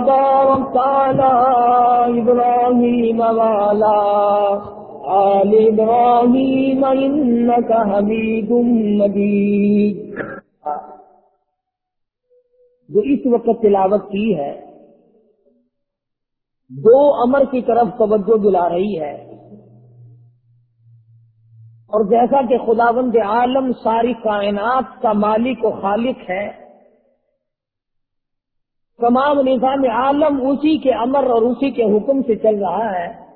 باركت على إبراهيم وعلى آل إبراهيم إنك حميد مجيد. جو اس وقت تلاوت کی ہے، دو امر کی طرف توجہ دلا رہی ہے۔ اور جیسا کہ خداوند عالم ساری کائنات کا مالک و خالق ہے تمام نظام عالم اسی کے امر اور اسی کے حکم سے چل رہا ہے۔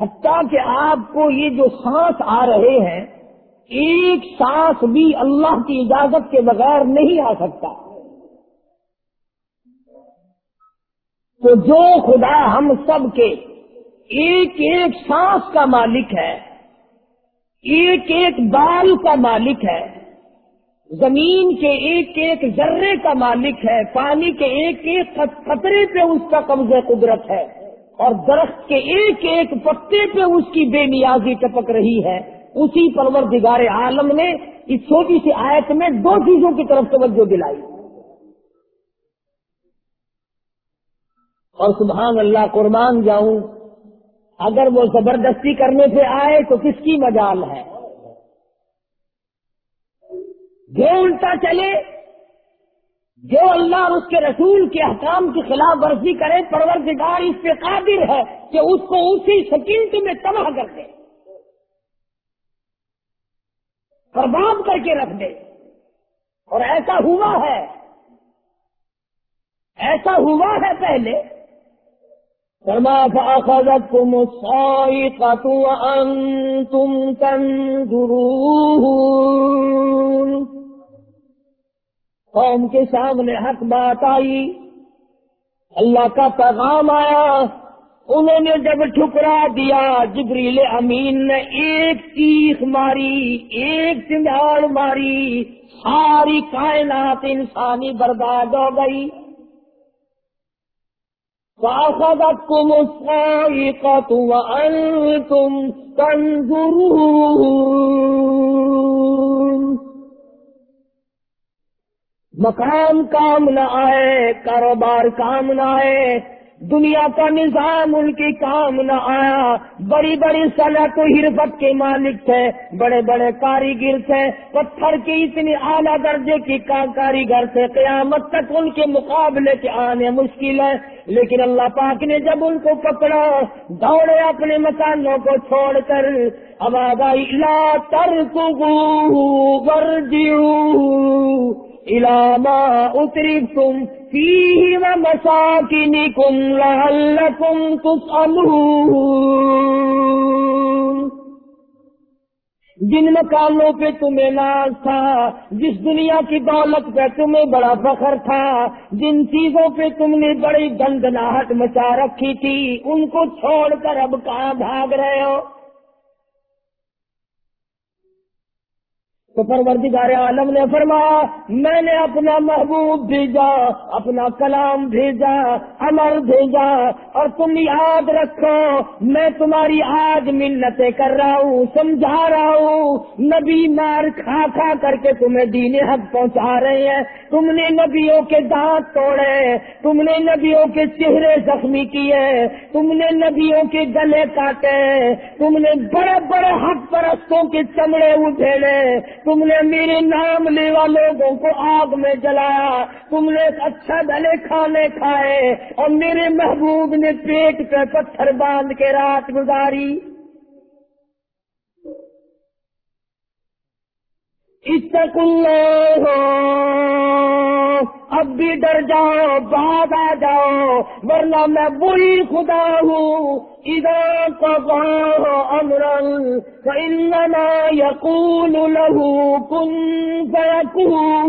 حتیٰ کہ آپ کو یہ جو سانس آ رہے ہیں، ایک سانس بھی اللہ کی اجازت کے بغیر نہیں آ سکتا۔ تو جو خدا ہم سب کے ایک ایک سانس کا مالک ہے، ایک ایک بال کا مالک ہے زمین کے ایک ایک ذرے کا مالک ہے، پانی کے ایک ایک قطرے پہ اس کا قبضہ قدرت ہے، اور درخت کے ایک ایک پتے پہ اس کی بے نیازی ٹپک رہی ہے۔ اسی پروردگار عالم نے اس چھوٹی سی آیت میں دو چیزوں کی طرف توجہ دلائی۔ اور سبحان اللہ، قربان جاؤں، اگر وہ زبردستی کرنے سے آئے تو کس کی مجال ہے؟ جو الٹا چلے، جو اللہ اور اس کے رسول کے حکام کی خلاف ورزی کرے، پروردگار اس پہ قادر ہے کہ اس کو اسی سکینٹ میں تباہ کر دے۔ برباد کر کے رکھ دے۔ اور ایسا ہوا ہے، ایسا ہوا ہے پہلے۔ فرما، فأخذتكم الصائقة وأنتم تنظرون قوم کے سامنے حق بات آئی۔ اللہ کا پیغام آیا۔ انہوں نے جب ٹھکرا دیا، جبریل امین نے ایک چیخ ماری، ایک چنگاڑ ماری۔ ساری کائنات انسانی برباد ہو گئی۔ فأخذتكم الصائقة وأنتم تنظرون۔ مکان کام نہ آئے، کاروبار کام نہ آئے، دنیا کا نظام ان کے کام نہ آیا۔ بڑی بڑی صنعت و حرفت کے مالک تھے، بڑے بڑے کاریگر تھے، پتھر کی اتنی اعلیٰ درجے کی کاریگر تھے۔ قیامت تک ان کے مقابلے کے آنے مشکل ہے۔ لیکن اللہ پاک نے جب ان کو پکڑا، دوڑے اپنے مکانوں کو چھوڑ کر، اب آئی، لا تر علاما اتری تم فيه ومساكنكم لعلكم تسألون جن مکانوں پہ تمہیں ناز تھا، جس دنیا کی دولت پہ تمہیں بڑا فخر تھا، جن چیزوں پہ تم نے بڑی گندناہٹ مچا رکھی تھی، ان کو چھوڑ کر اب کہاں بھاگ رہے ہو؟ تو پروردگار عالم نے فرمایا، میں نے اپنا محبوب بھیجا، اپنا کلام بھیجا امر بھیجا، اور تم یاد رکھو، میں تمہاری آج منتیں کر رہا ہوں، سمجھا رہا ہوں، نبی مار کھا کھا کر کے تمہیں دین حق پہنچا رہے ہیں۔ تم نے نبیوں کے دانت توڑے، تم نے نبیوں کے چہرے زخمی کیے، تم نے نبیوں کے گلے کاٹے، تم نے بڑے بڑے حق پرستوں کے چمڑے اٹھیلے تم نے میرے نام لیوا لوگوں کو آگ میں جلایا۔ تم نے اچھا بھلے کھانے کھائے اور میرے محبوب نے پیٹ پہ پتھر باندھ کے رات گزاری۔ اتق اللہ۔ اب بھی ڈر جاؤ بعد آ جاؤ۔ ورنہ میں بری خدا ہوں۔ ادھر کا امرن فإنما يقول له كن فيكون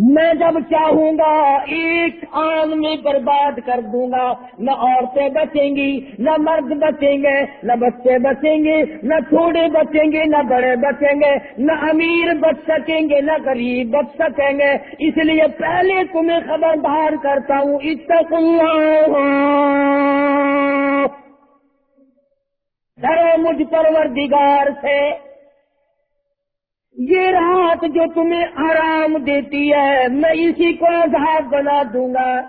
میں جب چاہوں گا ایک آن میں برباد کر دوں گا، نہ عورتیں بچیں گی، نہ مرد بچیں گے، نہ بچے بچیں گے، نہ چھوڑے بچیں گے، نہ بڑے بچیں گے، نہ امیر بچ سکیں گے، نہ غریب بچ سکیں گے۔ اس لیے پہلے تمہیں خبردار کرتا ہوں، اتق اللہ۔ ڈرو مجھ پروردگار سے۔ یہ رات جو تمہیں آرام دیتی ہے، میں اسی کو عذاب بنا دوں گا۔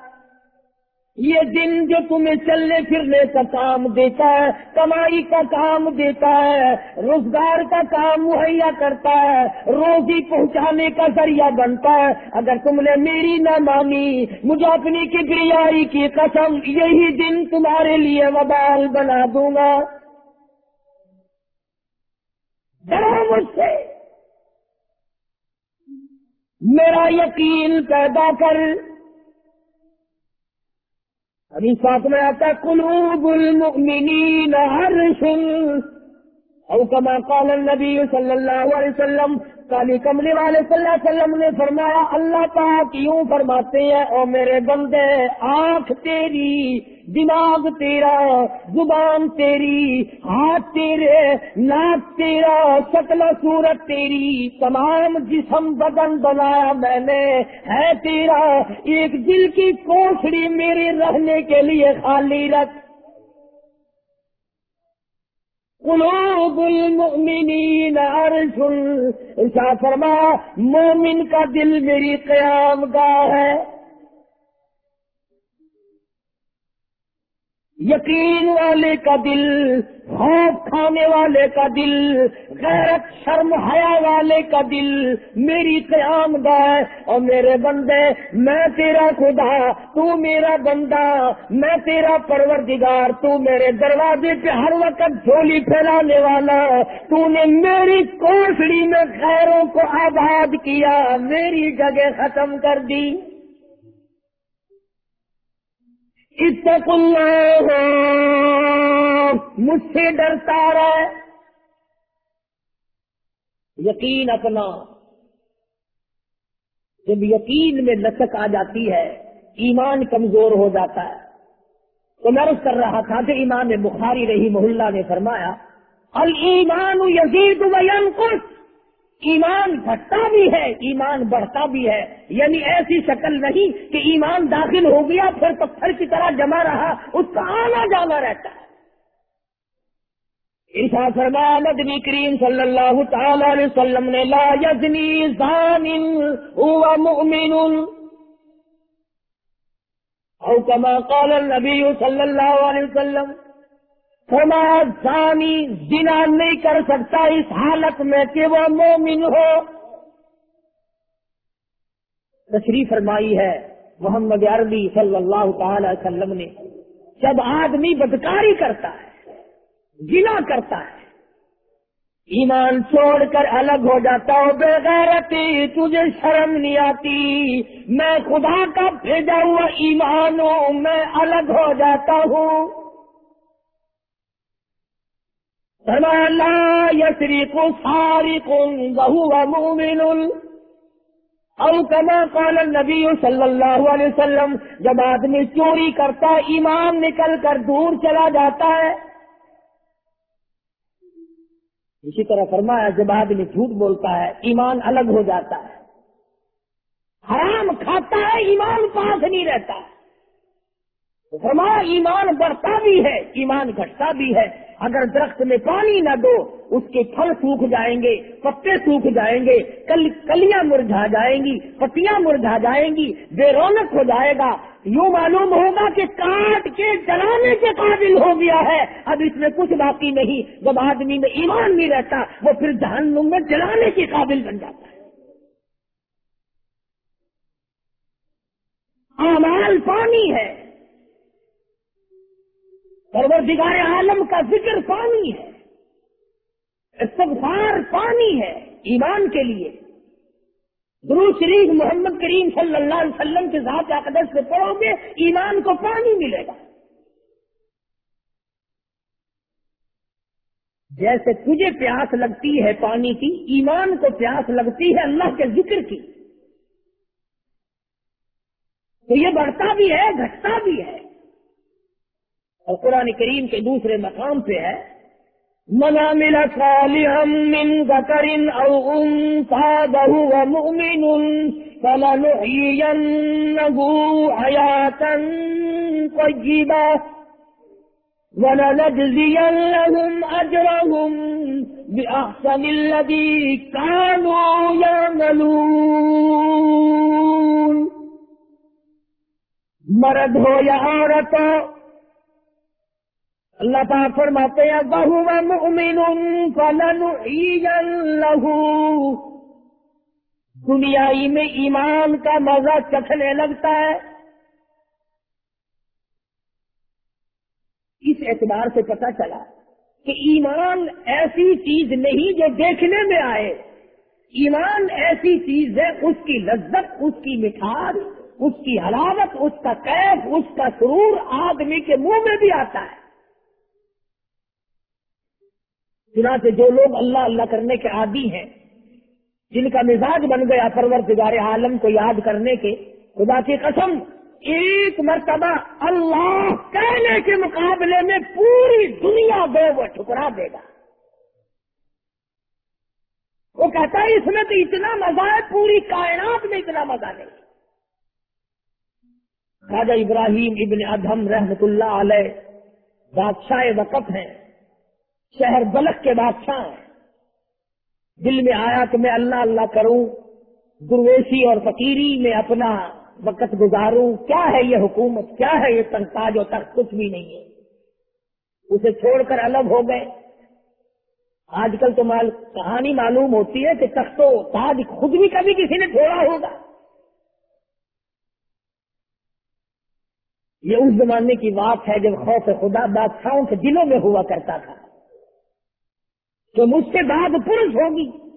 یہ دن جو تمہیں چلنے پھرنے کا کام دیتا ہے، کمائی کا کام دیتا ہے، روزگار کا کام مہیا کرتا ہے، روزی پہنچانے کا ذریعہ بنتا ہے۔ اگر تم نے میری نہ مانی، مجھے اپنی کبریائی کی قسم، یہی دن تمہارے لیے وبال بنا دوں گا۔ ڈرو مجھ سے۔ میرا یقین پیدا کر۔ ابھی ساتھ میں آتا قلوب المؤمنین حرش او کما قال النبی صلی اللہ علیہ وسلم، کالی کملی والے صلی اللہ علیہ وسلم نے فرمایا، اللہ پاک یوں فرماتے ہیں، او میرے بندے، آنکھ تیری دماغ تیرا زبان تیری، ہاتھ تیرے، ناک تیرا، شکل صورت تیری، تمام جسم بدن بنایا میں نے۔ ہے تیرا ایک دل کی کوشڑی میرے رہنے کے لیے خالی رکھ۔ قلوب المؤمنین عرش ایسا فرما، مومن کا دل میری قیام گاہ ہے۔ یقین والے کا دل، خوف کھانے والے کا دل، غیرت، شرم، حیا والے کا دل، میری قیام گاہ اور میرے بندے، میں تیرا خدا، تو میرا بندہ، میں تیرا پروردگار، تو میرے دروازے پہ ہر وقت جھولی پھیلانے والا، تو نے میری کوسڑی میں خیروں کو آباد کیا، میری جگہ ختم کر دی۔ اتق اللہ۔ مجھ سے ڈرتا رہے۔ یقین اپنا۔ جب یقین میں لچک آ جاتی ہے، ایمان کمزور ہو جاتا ہے۔ تو میں کر رہا تھا کہ ایمان بخاری رہی محلہ نے فرمایا المان یزید وینقص ایمان گھٹتا بھی ہے، ایمان بڑھتا بھی ہے۔ یعنی ایسی شکل نہیں کہ ایمان داخل ہو گیا، پھر پتھر کی طرح جمع رہا، اس کا آنا جانا رہتا ہے۔ ایسا نبی کریم صلی اللہ تعالی علیہ وسلم نے، لا یزنی زان ہوا مؤمن۔ او کما قال النبی صلی اللہ علیہ وسلم ثانی زنا نہیں کر سکتا اس حالت میں کہ وہ مومن ہو۔ تشریف فرمائی ہے، محمد عربی صلی اللہ تعالی وسلم نے، جب آدمی بدکاری کرتا ہے گنا کرتا ہے، ایمان چھوڑ کر الگ ہو جاتا ہوں بغیرتی تجھے شرم نہیں آتی، میں خدا کا بھیجا ہوا ایمان ہوں میں الگ ہو جاتا ہوں۔ لا يسرق سارق وهو مؤمن. او كما قال النبی صلی اللہ علیہ وسلم، جب آدمی چوری کرتا ایمان نکل کر دور چلا جاتا ہے۔ اسی طرح فرمایا، جب آدمی جھوٹ بولتا ہے، ایمان الگ ہو جاتا ہے۔ حرام کھاتا ہے، ایمان پاس نہیں رہتا۔ فرمایا، ایمان بڑھتا بھی ہے، ایمان گھٹتا بھی ہے۔ اگر درخت میں پانی نہ دو، اس کے پھل سوکھ جائیں گے، پتے سوکھ جائیں گے، کل کلیاں مرجھا جائیں گی، پتیاں مرجھا جائیں گی، بے رونق ہو جائے گا۔ یوں معلوم ہوگا کہ کاٹ کے جلانے کے قابل ہو گیا ہے۔ اب اس میں کچھ باقی نہیں۔ جب آدمی میں ایمان نہیں رہتا، وہ پھر جہنم میں جلانے کے قابل بن جاتا ہے۔ امال پانی ہے۔ پروردگار عالم کا ذکر پانی ہے، استغفار پانی ہے ایمان کے لیے۔ گرو شریف محمد کریم صلی اللہ علیہ وسلم کے ذات اقدس سے پڑھو گے، ایمان کو پانی ملے گا۔ جیسے تجھے پیاس لگتی ہے پانی کی، ایمان کو پیاس لگتی ہے اللہ کے ذکر کی۔ تو یہ بڑھتا بھی ہے، گھٹتا بھی ہے۔ اور قرآن کریم کے دوسرے مقام پہ ہے منا ملا صالحا من ذكر او انثى وهو مؤمن فلنحيينه حياة طيبة ولنجزينهم اجرهم الذي كانوا يعملون مرد ہو یا عورت اللہ تعالیٰ فرماتے ہیں بہو مؤمن فلن لہو دنیائی میں ایمان کا مزہ چکھنے لگتا ہے۔ اس اعتبار سے پتا چلا کہ ایمان ایسی چیز نہیں جو دیکھنے میں آئے۔ ایمان ایسی چیز ہے، اس کی لذت، اس کی مٹھاس اس کی حلاوت، اس کا کیف، اس کا سرور آدمی کے منہ میں بھی آتا ہے۔ چنانچہ جو لوگ اللہ اللہ کرنے کے عادی ہیں، جن کا مزاج بن گیا پرور عالم کو یاد کرنے کے، خدا کی قسم، ایک مرتبہ اللہ کہنے کے مقابلے میں پوری دنیا دو وہ ٹھکرا دے گا۔ وہ کہتا ہے، اس میں تو اتنا مزہ ہے، پوری کائنات میں اتنا مزہ نہیں۔ راجا ابراہیم ابن ادہم رحمت اللہ علیہ بادشاہ وقف ہیں۔ شہر بلک کے بادشاہ ہیں۔ دل میں آیا کہ میں اللہ اللہ کروں، درویشی اور فقیری میں اپنا وقت گزاروں۔ کیا ہے یہ حکومت؟ کیا ہے یہ تنخواہ جو تک کچھ بھی نہیں ہے۔ اسے چھوڑ کر الگ ہو گئے۔ آج کل تو مال کہانی معلوم ہوتی ہے کہ تخت و تاج خود بھی کبھی کسی نے چھوڑا ہوگا۔ یہ اس زمانے کی بات ہے جب خوف خدا بادشاہوں کے دلوں میں ہوا کرتا تھا۔ کہ مجھ سے بعد پرس ہوگی۔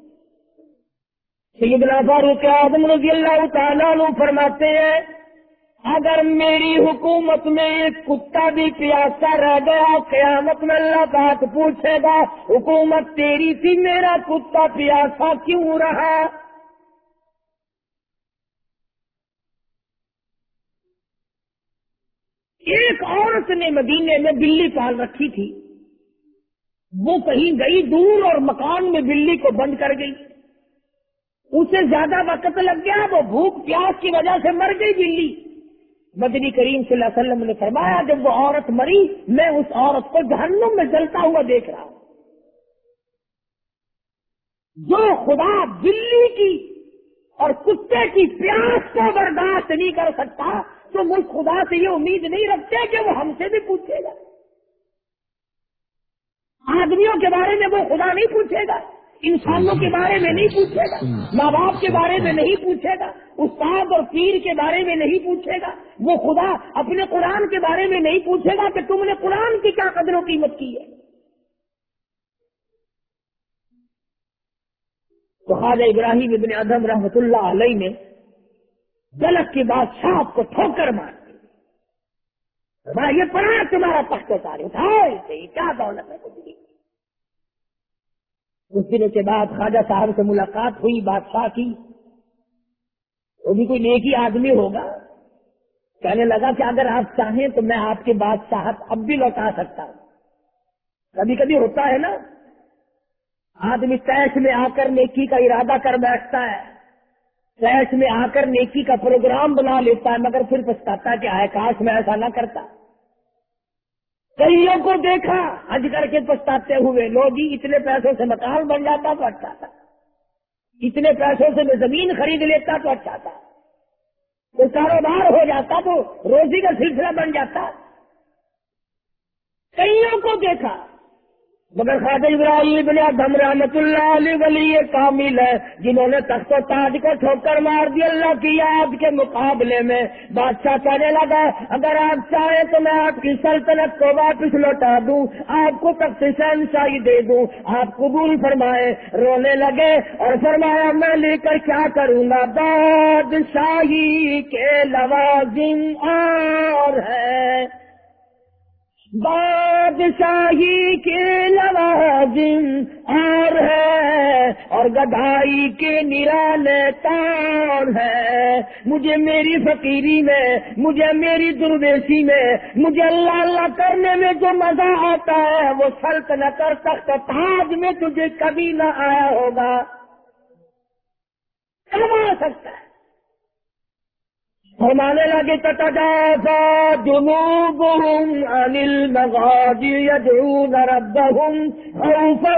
سیدنا فاروق اعظم رضی اللہ تعالیٰ فرماتے ہیں، اگر میری حکومت میں ایک کتا بھی پیاسا رہ گیا، قیامت میں اللہ بات پوچھے گا، حکومت تیری تھی، میرا کتا پیاسا کیوں رہا؟ ایک عورت نے مدینے میں بلی پال رکھی تھی۔ وہ کہیں گئی دور اور مکان میں بلی کو بند کر گئی۔ اسے زیادہ وقت لگ گیا، وہ بھوک، پیاس کی وجہ سے مر گئی بلی۔ مدنی کریم صلی اللہ علیہ وسلم نے فرمایا، جب وہ عورت مری، میں اس عورت کو جہنم میں جلتا ہوا دیکھ رہا ہوں۔ جو خدا بلی کی اور کتے کی پیاس کو برداشت نہیں کر سکتا، تو وہ خدا سے یہ امید نہیں رکھتے کہ وہ ہم سے بھی پوچھے گا۔ آدمیوں کے بارے میں وہ خدا نہیں پوچھے گا، انسانوں کے بارے میں نہیں پوچھے گا، ماں باپ کے بارے میں نہیں پوچھے گا، استاد اور پیر کے بارے میں نہیں پوچھے گا، وہ خدا اپنے قرآن کے بارے میں نہیں پوچھے گا کہ تم نے قرآن کی کیا قدر و قیمت کی ہے۔ تو خواجہ ابراہیم ابن ادم رحمت اللہ علیہ نے غلط کے بادشاہ کو ٹھوکر مار دی یہ پڑھا تمہارا پخت سارے کیا دولت ہے کچھ نہیں دنوں کے بعد خواجہ صاحب سے ملاقات ہوئی، بادشاہ کی۔ وہ بھی کوئی نیکی آدمی ہوگا؟ کہنے لگا کہ اگر آپ چاہیں تو میں آپ کے بادشاہت اب بھی لوٹا سکتا ہوں۔ کبھی کبھی ہوتا ہے نا، آدمی تیش میں آ کر نیکی کا ارادہ کر بیٹھتا ہے۔ تیش میں آ کر نیکی کا پروگرام بنا لیتا ہے، مگر پھر پچھتاتا کہ آئے کاش میں ایسا نہ کرتا۔ کئیوں کو دیکھا؟ حج کر کے پچھتاتے ہوئے۔ لوگ ہی اتنے پیسوں سے مکان بن جاتا تو اچھا تھا۔ اتنے پیسوں سے میں زمین خرید لیتا تو اچھا تھا۔ کوئی کاروبار ہو جاتا تو روزی کا سلسلہ بن جاتا۔ کئیوں کو دیکھا؟ مگر خواجہ ابراہیم ادم رحمت اللہ علیہ ولی یہ کامل ہے، جنہوں نے تخت و تاج کو ٹھوکر مار دی اللہ کی یاد کے مقابلے میں۔ بادشاہ کہنے لگا، اگر آپ چاہیں تو میں آپ کی سلطنت کو واپس لوٹا دوں، آپ کو تخت شہنشاہی دے دوں۔ آپ قبول فرمائے رونے لگے اور فرمایا، میں لے کر کیا کروں گا؟ بادشاہی کے لوازم اور ہے۔ بادشاہی کے لوازم اور ہے، اور گدائی کے نرالے تار ہے۔ مجھے میری فقیری میں، مجھے میری درویشی میں، مجھے اللہ اللہ کرنے میں جو مزہ آتا ہے، وہ سلط نہ کر سکتا، تاج میں تجھے کبھی نہ آیا ہوگا۔ کب آ سکتا ہے؟ فرمانے لگے تتجافا جنوبهم عن المغاضي يدعون ربهم خوفا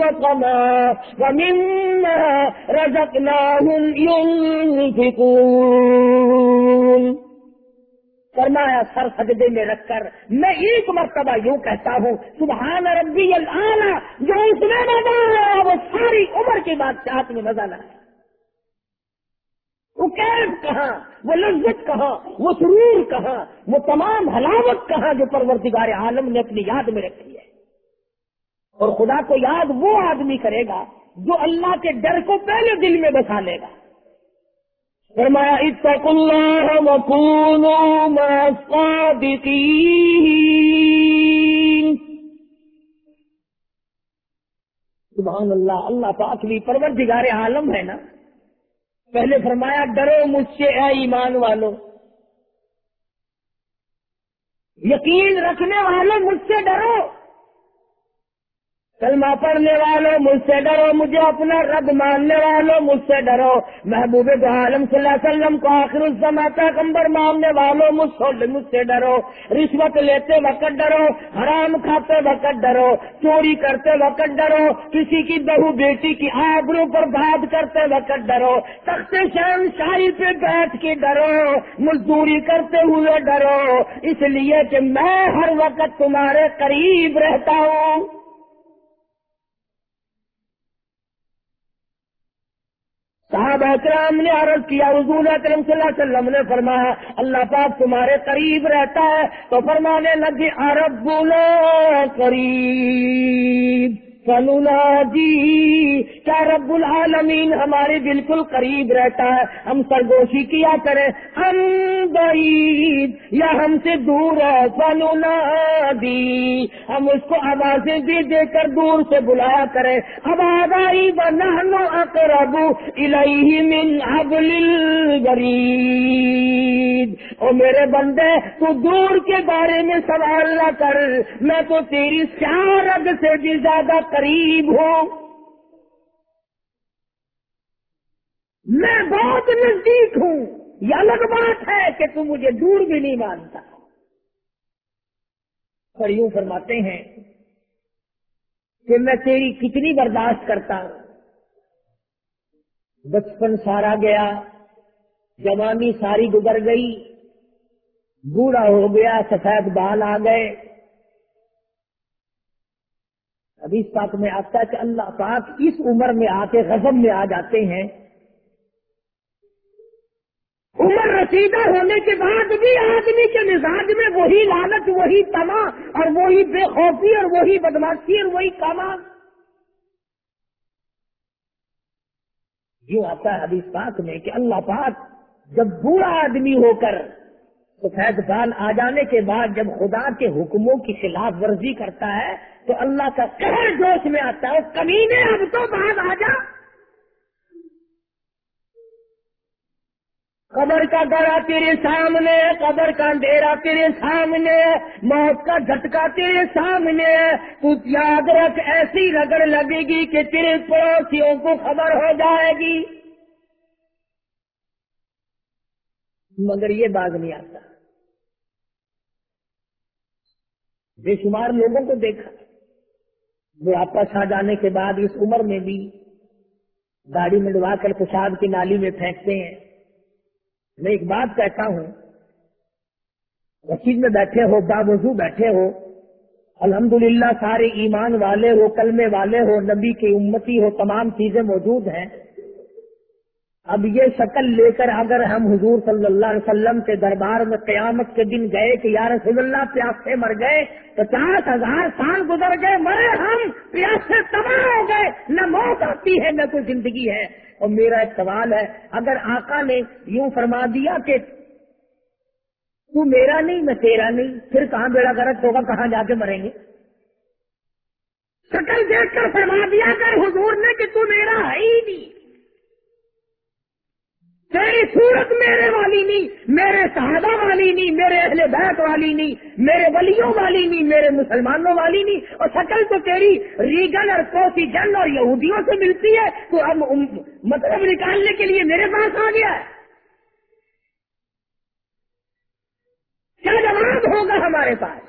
وطمعا، ومما رزقناهم ينفقون. فرمایا، سر سجدے میں رکھ کر میں ایک مرتبہ یوں کہتا ہوں، سبحان ربی العالی، جو اس میں مزہ آیا وہ ساری عمر کی بات چاہت میں مزہ نہ ہے وہ کیف کہاں، وہ لذت کہاں، وہ سرور کہاں، وہ تمام حلاوت کہاں جو پرورتگار عالم نے اپنی یاد میں رکھی ہے۔ اور خدا کو یاد وہ آدمی کرے گا جو اللہ کے ڈر کو پہلے دل میں بسا لے گا۔ فرمایا، اتقوا اللہ وکونوا مع الصادقین۔ سبحان اللہ اللہ پاک بھی پروردگار عالم ہے نا؟ پہلے فرمایا ڈرو مجھ سے اے ایمان والوں یقین رکھنے والوں مجھ سے ڈرو۔ کلمہ پڑھنے والوں مجھ سے ڈرو، مجھے اپنا رب ماننے والوں مجھ سے ڈرو۔ محبوب دو عالم صلی اللہ علیہ وسلم کو آخر الزما کمبر ماننے والوں مجھ سے مجھ سے ڈرو۔ رشوت لیتے وقت ڈرو، حرام کھاتے وقت ڈرو، چوری کرتے وقت ڈرو، کسی کی بہو بیٹی کی آبروں پر بات کرتے وقت ڈرو۔ تخت شہن شاہی پہ بیٹھ کے ڈرو، مزدوری کرتے ہوئے ڈرو۔ اس لیے کہ میں ہر وقت تمہارے قریب رہتا ہوں۔ صاحب اکرام نے عرض کیا، حضور اکرم صلی اللہ علیہ وسلم نے فرمایا، اللہ پاک تمہارے قریب رہتا ہے، تو فرمانے لگی عرب بولو قریب. جی کیا رب العالمین، ہمارے بالکل قریب رہتا ہے، ہم سرگوشی کیا کریں؟ ہم بعید، یا ہم سے دور ہے فنونا دی ہم اس کو آوازیں بھی دے کر دور سے بلایا کریں۔ اب آئی بنو اقرب الیہ من حبل الورید۔ او میرے بندے، تو دور کے بارے میں سوال نہ کر، میں تو تیری سیارگ سے بھی زیادہ قریب ہوں میں بہت نزدیک ہوں۔ یہ الگ بات ہے کہ تم مجھے دور بھی نہیں مانتا۔ پر یوں فرماتے ہیں کہ میں تیری کتنی برداشت کرتا ہوں۔ بچپن سارا گیا، جوانی ساری گزر گئی، بوڑھا ہو گیا، سفید بال آ گئے۔ ابھی اس پاک میں آتا ہے کہ اللہ پاک اس عمر میں آ کے غزب میں آ جاتے ہیں۔ عمر رسیدہ ہونے کے بعد بھی آدمی کے مزاج میں وہی لالچ، وہی تما اور وہی بے خوفی اور وہی بدماشی اور وہی کما جو آتا ہے حدیث پاک میں کہ اللہ پاک جب بوڑھا آدمی ہو کر سفید بال آ جانے کے بعد جب خدا کے حکموں کی خلاف ورزی کرتا ہے تو اللہ کا قہر جوش میں آتا ہے کمی نے اب تو بعد آ جا۔ قبر کا گڑا تیرے سامنے، قبر کا ڈیرا تیرے سامنے، موت کا جھٹکا تیرے سامنے۔ تو یاد رکھ، ایسی رگڑ لگے گی کہ تیرے پڑوسیوں کو خبر ہو جائے گی۔ مگر یہ باغ نہیں آتا۔ بے شمار لوگوں کو دیکھا۔ وہ آپس آ جانے کے بعد اس عمر میں بھی گاڑی منڈوا کر پرساد کی نالی میں پھینکتے ہیں۔ میں ایک بات کہتا ہوں، مسجد میں بیٹھے ہو، باوضو بیٹھے ہو، الحمدللہ سارے ایمان والے ہو، کلمے والے ہو، نبی کی امتی ہو، تمام چیزیں موجود ہیں۔ اب یہ شکل لے کر اگر ہم حضور صلی اللہ علیہ وسلم کے دربار میں قیامت کے دن گئے کہ یا رسول اللہ پیاس سے مر گئے، پچاس ہزار سال گزر گئے، مرے ہم، پیاس سے تباہ ہو گئے، نہ موت آتی ہے، نہ کوئی زندگی ہے۔ اور میرا ایک سوال ہے، اگر آقا نے یوں فرما دیا کہ تو میرا نہیں، میں تیرا نہیں، پھر کہاں بیڑا گرک ہوگا، کہاں جا کے مریں گے؟ شکل دیکھ کر فرما دیا کر حضور نے کہ تو میرا ہے ہی نہیں۔ تیری صورت میرے والی نہیں، میرے صحابہ والی نہیں، میرے اہل بیت والی نہیں، میرے ولیوں والی نہیں، میرے مسلمانوں والی نہیں۔ اور شکل تو تیری ریگن اور کوسی جن اور یہودیوں سے ملتی ہے، تو اب مطلب نکالنے کے لیے میرے پاس آ گیا۔ ہے ہوگا ہمارے پاس؟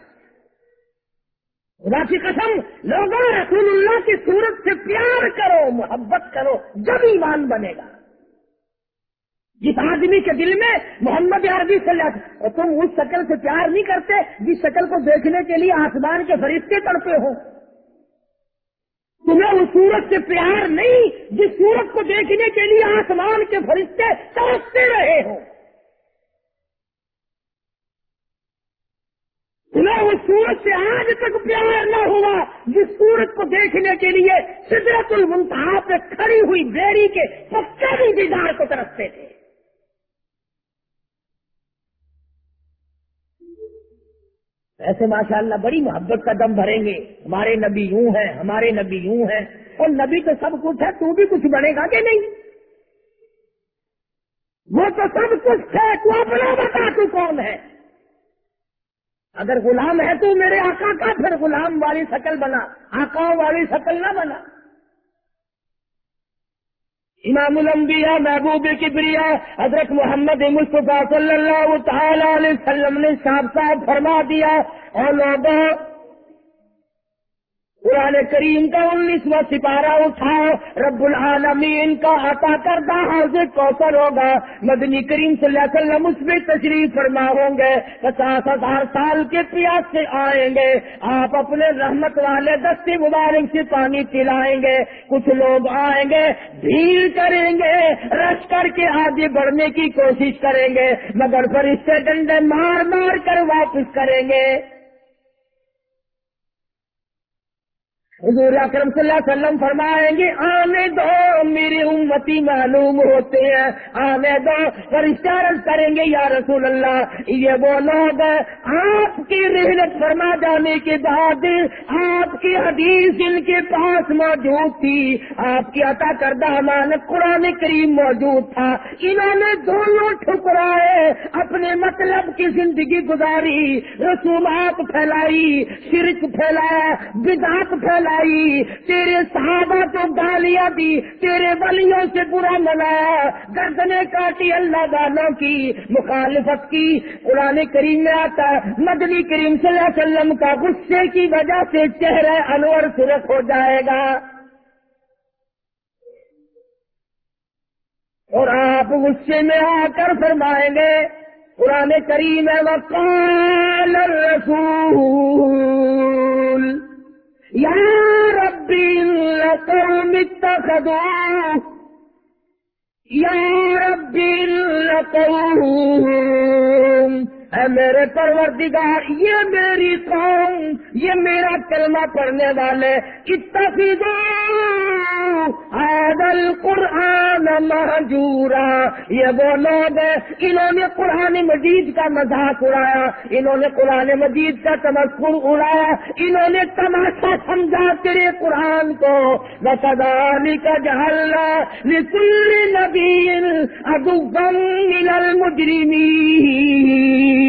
خدا کی قسم، لوگوں، رسول اللہ کی صورت سے پیار کرو، محبت کرو، جب ایمان بنے گا۔ جس آدمی کے دل میں محمد عربی صلی اللہ علیہ تم اس شکل سے پیار نہیں کرتے جس شکل کو دیکھنے کے لیے آسمان کے فرشتے کرتے ہو۔ تمہیں اس سورت سے پیار نہیں جس سورت کو دیکھنے کے لیے آسمان کے فرشتے ترستے رہے ہو۔ تمہیں اس سورت سے آج تک پیار نہ ہوا جس سورت کو دیکھنے کے لیے سدرت المنتہا پہ کھڑی ہوئی بیڑی کے پکے بھی دیدار کو ترستے تھے۔ ایسے ماشاء اللہ بڑی محبت کا دم بھریں گے۔ ہمارے نبی یوں ہیں، ہمارے نبی یوں ہیں۔ اور نبی تو سب کچھ ہے، تو بھی کچھ بنے گا کہ نہیں؟ وہ تو سب کچھ ہے، تو اپنا بتا تو کون ہے؟ اگر غلام ہے تو میرے آقا کا پھر غلام والی شکل بنا، آقا والی شکل نہ بنا۔ امام الانبیاء محبوب کبریا حضرت محمد مصطفیٰ صلی اللہ تعالی علیہ وسلم نے صاف صاف فرما دیا اور لوگوں قرآن کریم کا انیسواں سپارہ اٹھاؤ رب العالمین کا عطا کردہ حاضر کوثر ہوگا۔ مدنی کریم صلی اللہ علیہ وسلم اس میں تشریف فرما ہوں گے۔ پچاس ہزار سال کے پیاس سے آئیں گے۔ آپ اپنے رحمت والے دستی مبارک سے پانی پلائیں گے۔ کچھ لوگ آئیں گے، بھیڑ کریں گے، رش کر کے آگے بڑھنے کی کوشش کریں گے۔ مگر پھر اس سے ڈنڈے مار مار کر واپس کریں گے۔ حضور اکرم صلی اللہ علیہ وسلم فرمائیں گے، آنے دو، میری امتی معلوم ہوتے ہیں۔ آنے دو پر اشارت کریں گے، یا رسول اللہ، یہ وہ لوگ آپ کی رحلت فرما جانے کے بعد آپ کی حدیث ان کے پاس موجود تھی۔ آپ کی عطا کردہ مان قرآن کریم موجود تھا۔ انہوں نے دونوں ٹھکرائے، اپنے مطلب کی زندگی گزاری۔ رسومات پھیلائی، شرک پھیلایا، بدعت پھیلایا تیرے صحابہ کو گالیاں دی، تیرے ولیوں سے برا منایا گردنے کاٹی اللہ والوں کی مخالفت کی۔ قرآن کریم میں آتا، مدنی کریم صلی اللہ علیہ وسلم کا غصے کی وجہ سے چہرہ انور سرخ ہو جائے گا۔ اور آپ غصے میں آ کر فرمائیں گے، قرآن کریم ہے وقال الرسول۔ يا رب إن قوم اتخذوه يا رب إن قوم اے میرے پروردگار، یہ میری قوم، یہ میرا کلمہ پڑھنے والے اتفیدو عادل قرآن محجورا یہ وہ لوگ ہیں، انہوں نے قرآن مجید کا مذاق اڑایا، انہوں نے قرآن مجید کا تمسکر اڑایا، انہوں نے تماشا سمجھا تیرے قرآن کو۔ بسدانی کا جہلہ نکل نبی ابو غم من المجرمین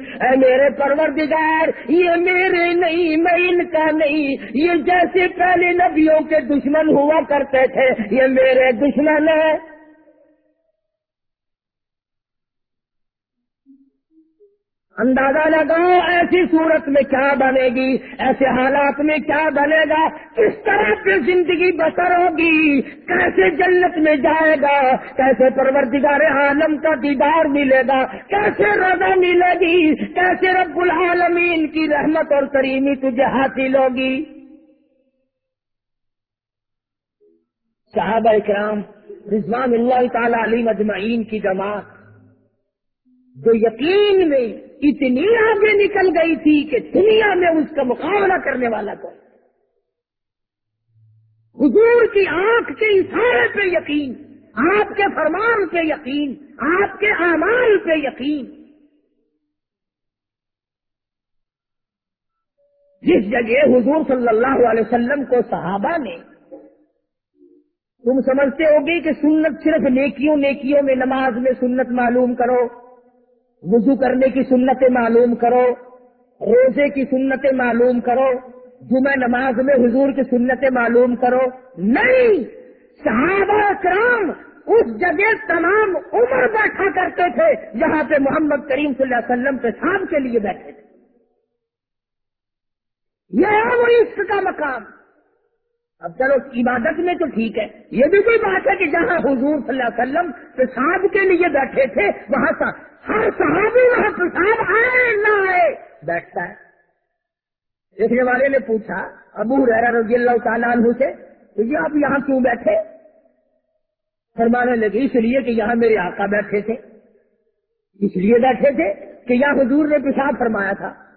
اے میرے پروردگار، یہ میرے نہیں میں ان کا نہیں یہ جیسے پہلے نبیوں کے دشمن ہوا کرتے تھے، یہ میرے دشمن ہیں۔ اندازہ لگاؤ ایسی صورت میں کیا بنے گی، ایسے حالات میں کیا بنے گا، کس طرح سے زندگی بسر ہوگی، کیسے جنت میں جائے گا، کیسے پروردگار عالم کا دیدار ملے گا، کیسے رضا ملے گی، کیسے رب العالمین کی رحمت اور کریمی تجھے حاصل ہوگی۔ صحابہ اکرام رضوان اللہ تعالی علی مجمعین کی جماعت، جو یقین میں اتنی آگے نکل گئی تھی کہ دنیا میں اس کا مقابلہ کرنے والا کو حضور کی آنکھ کے اشارے پہ یقین، آپ کے فرمان پہ یقین، آپ کے اعمال پہ یقین۔ جس جگہ حضور صلی اللہ علیہ وسلم کو صحابہ نے، تم سمجھتے ہوگی کہ سنت صرف نیکیوں نیکیوں میں نماز میں سنت معلوم کرو۔ وضو کرنے کی سنتیں معلوم کرو، روزے کی سنتیں معلوم کرو، جمعہ نماز میں حضور کی سنتیں معلوم کرو۔ نہیں، صحابہ کرام اس جگہ تمام عمر بیٹھا کرتے تھے جہاں پہ محمد کریم صلی اللہ علیہ وسلم پیشاب کے لیے بیٹھے تھے۔ یہ ہے وہ عشق کا مقام۔ اب چلو، عبادت میں تو ٹھیک ہے۔ یہ بھی کوئی بات ہے کہ جہاں حضور صلی اللہ علیہ وسلم پیشاب کے لیے بیٹھے تھے، وہاں ہر صحابی وہاں پیشاب آئے، نہ آئے، بیٹھتا ہے۔ دیکھنے والے نے پوچھا، ابو رضی اللہ تعالیٰ عنہ سے یہ جی آپ یہاں کیوں بیٹھے؟ فرمانے لگے، اس لیے کہ یہاں میرے آقا بیٹھے تھے۔ اس لیے بیٹھے تھے کہ یہاں حضور نے پیشاب فرمایا تھا۔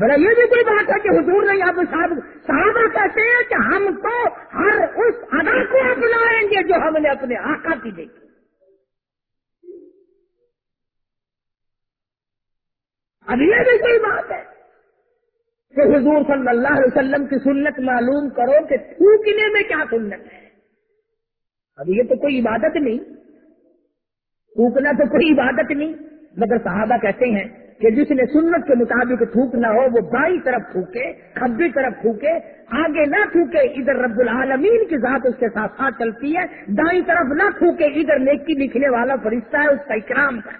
بڑا یہ بھی کوئی بات ہے کہ حضور نے یہاں پیشاب صحابہ کہتے ہیں کہ ہم تو ہر اس ادا کو اپنائیں گے جو ہم نے اپنے آقا کی دیکھی۔ اب یہ بھی کوئی بات ہے کہ حضور صلی اللہ علیہ وسلم کی سنت معلوم کرو کہ تھوکنے میں کیا سنت ہے۔ اب یہ تو کوئی عبادت نہیں۔ تھوکنا تو کوئی عبادت نہیں، مگر صحابہ کہتے ہیں کہ جس نے سنت کے مطابق تھوکنا ہو، وہ بائیں طرف تھوکے کبھی طرف تھوکے، آگے نہ تھوکے، ادھر رب العالمین کی ذات اس کے ساتھ ساتھ چلتی ہے، دائیں طرف نہ تھوکے، ادھر نیکی لکھنے والا فرشتہ ہے، اس کا اکرام کا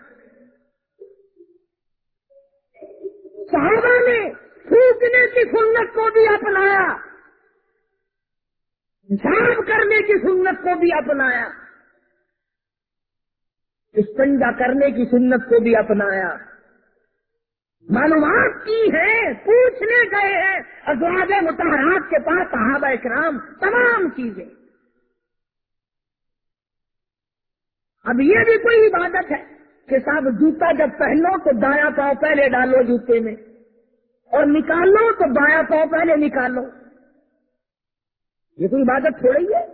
صحابہ نے تھوکنے کی سنت کو بھی اپنایا جھاڑ کرنے کی سنت کو بھی اپنایا استنجا کرنے کی سنت کو بھی اپنایا۔ معلومات کی ہے، پوچھنے گئے ہیں۔ ازواج متحرات کے پاس صحابہ اکرام تمام چیزیں۔ اب یہ بھی کوئی عبادت ہے کہ صاحب جوتا جب پہنو تو دایا پاؤں پہلے ڈالو جوتے میں، اور نکالو تو بایاں پاؤں پہلے نکالو۔ یہ کوئی عبادت تھوڑی ہے؟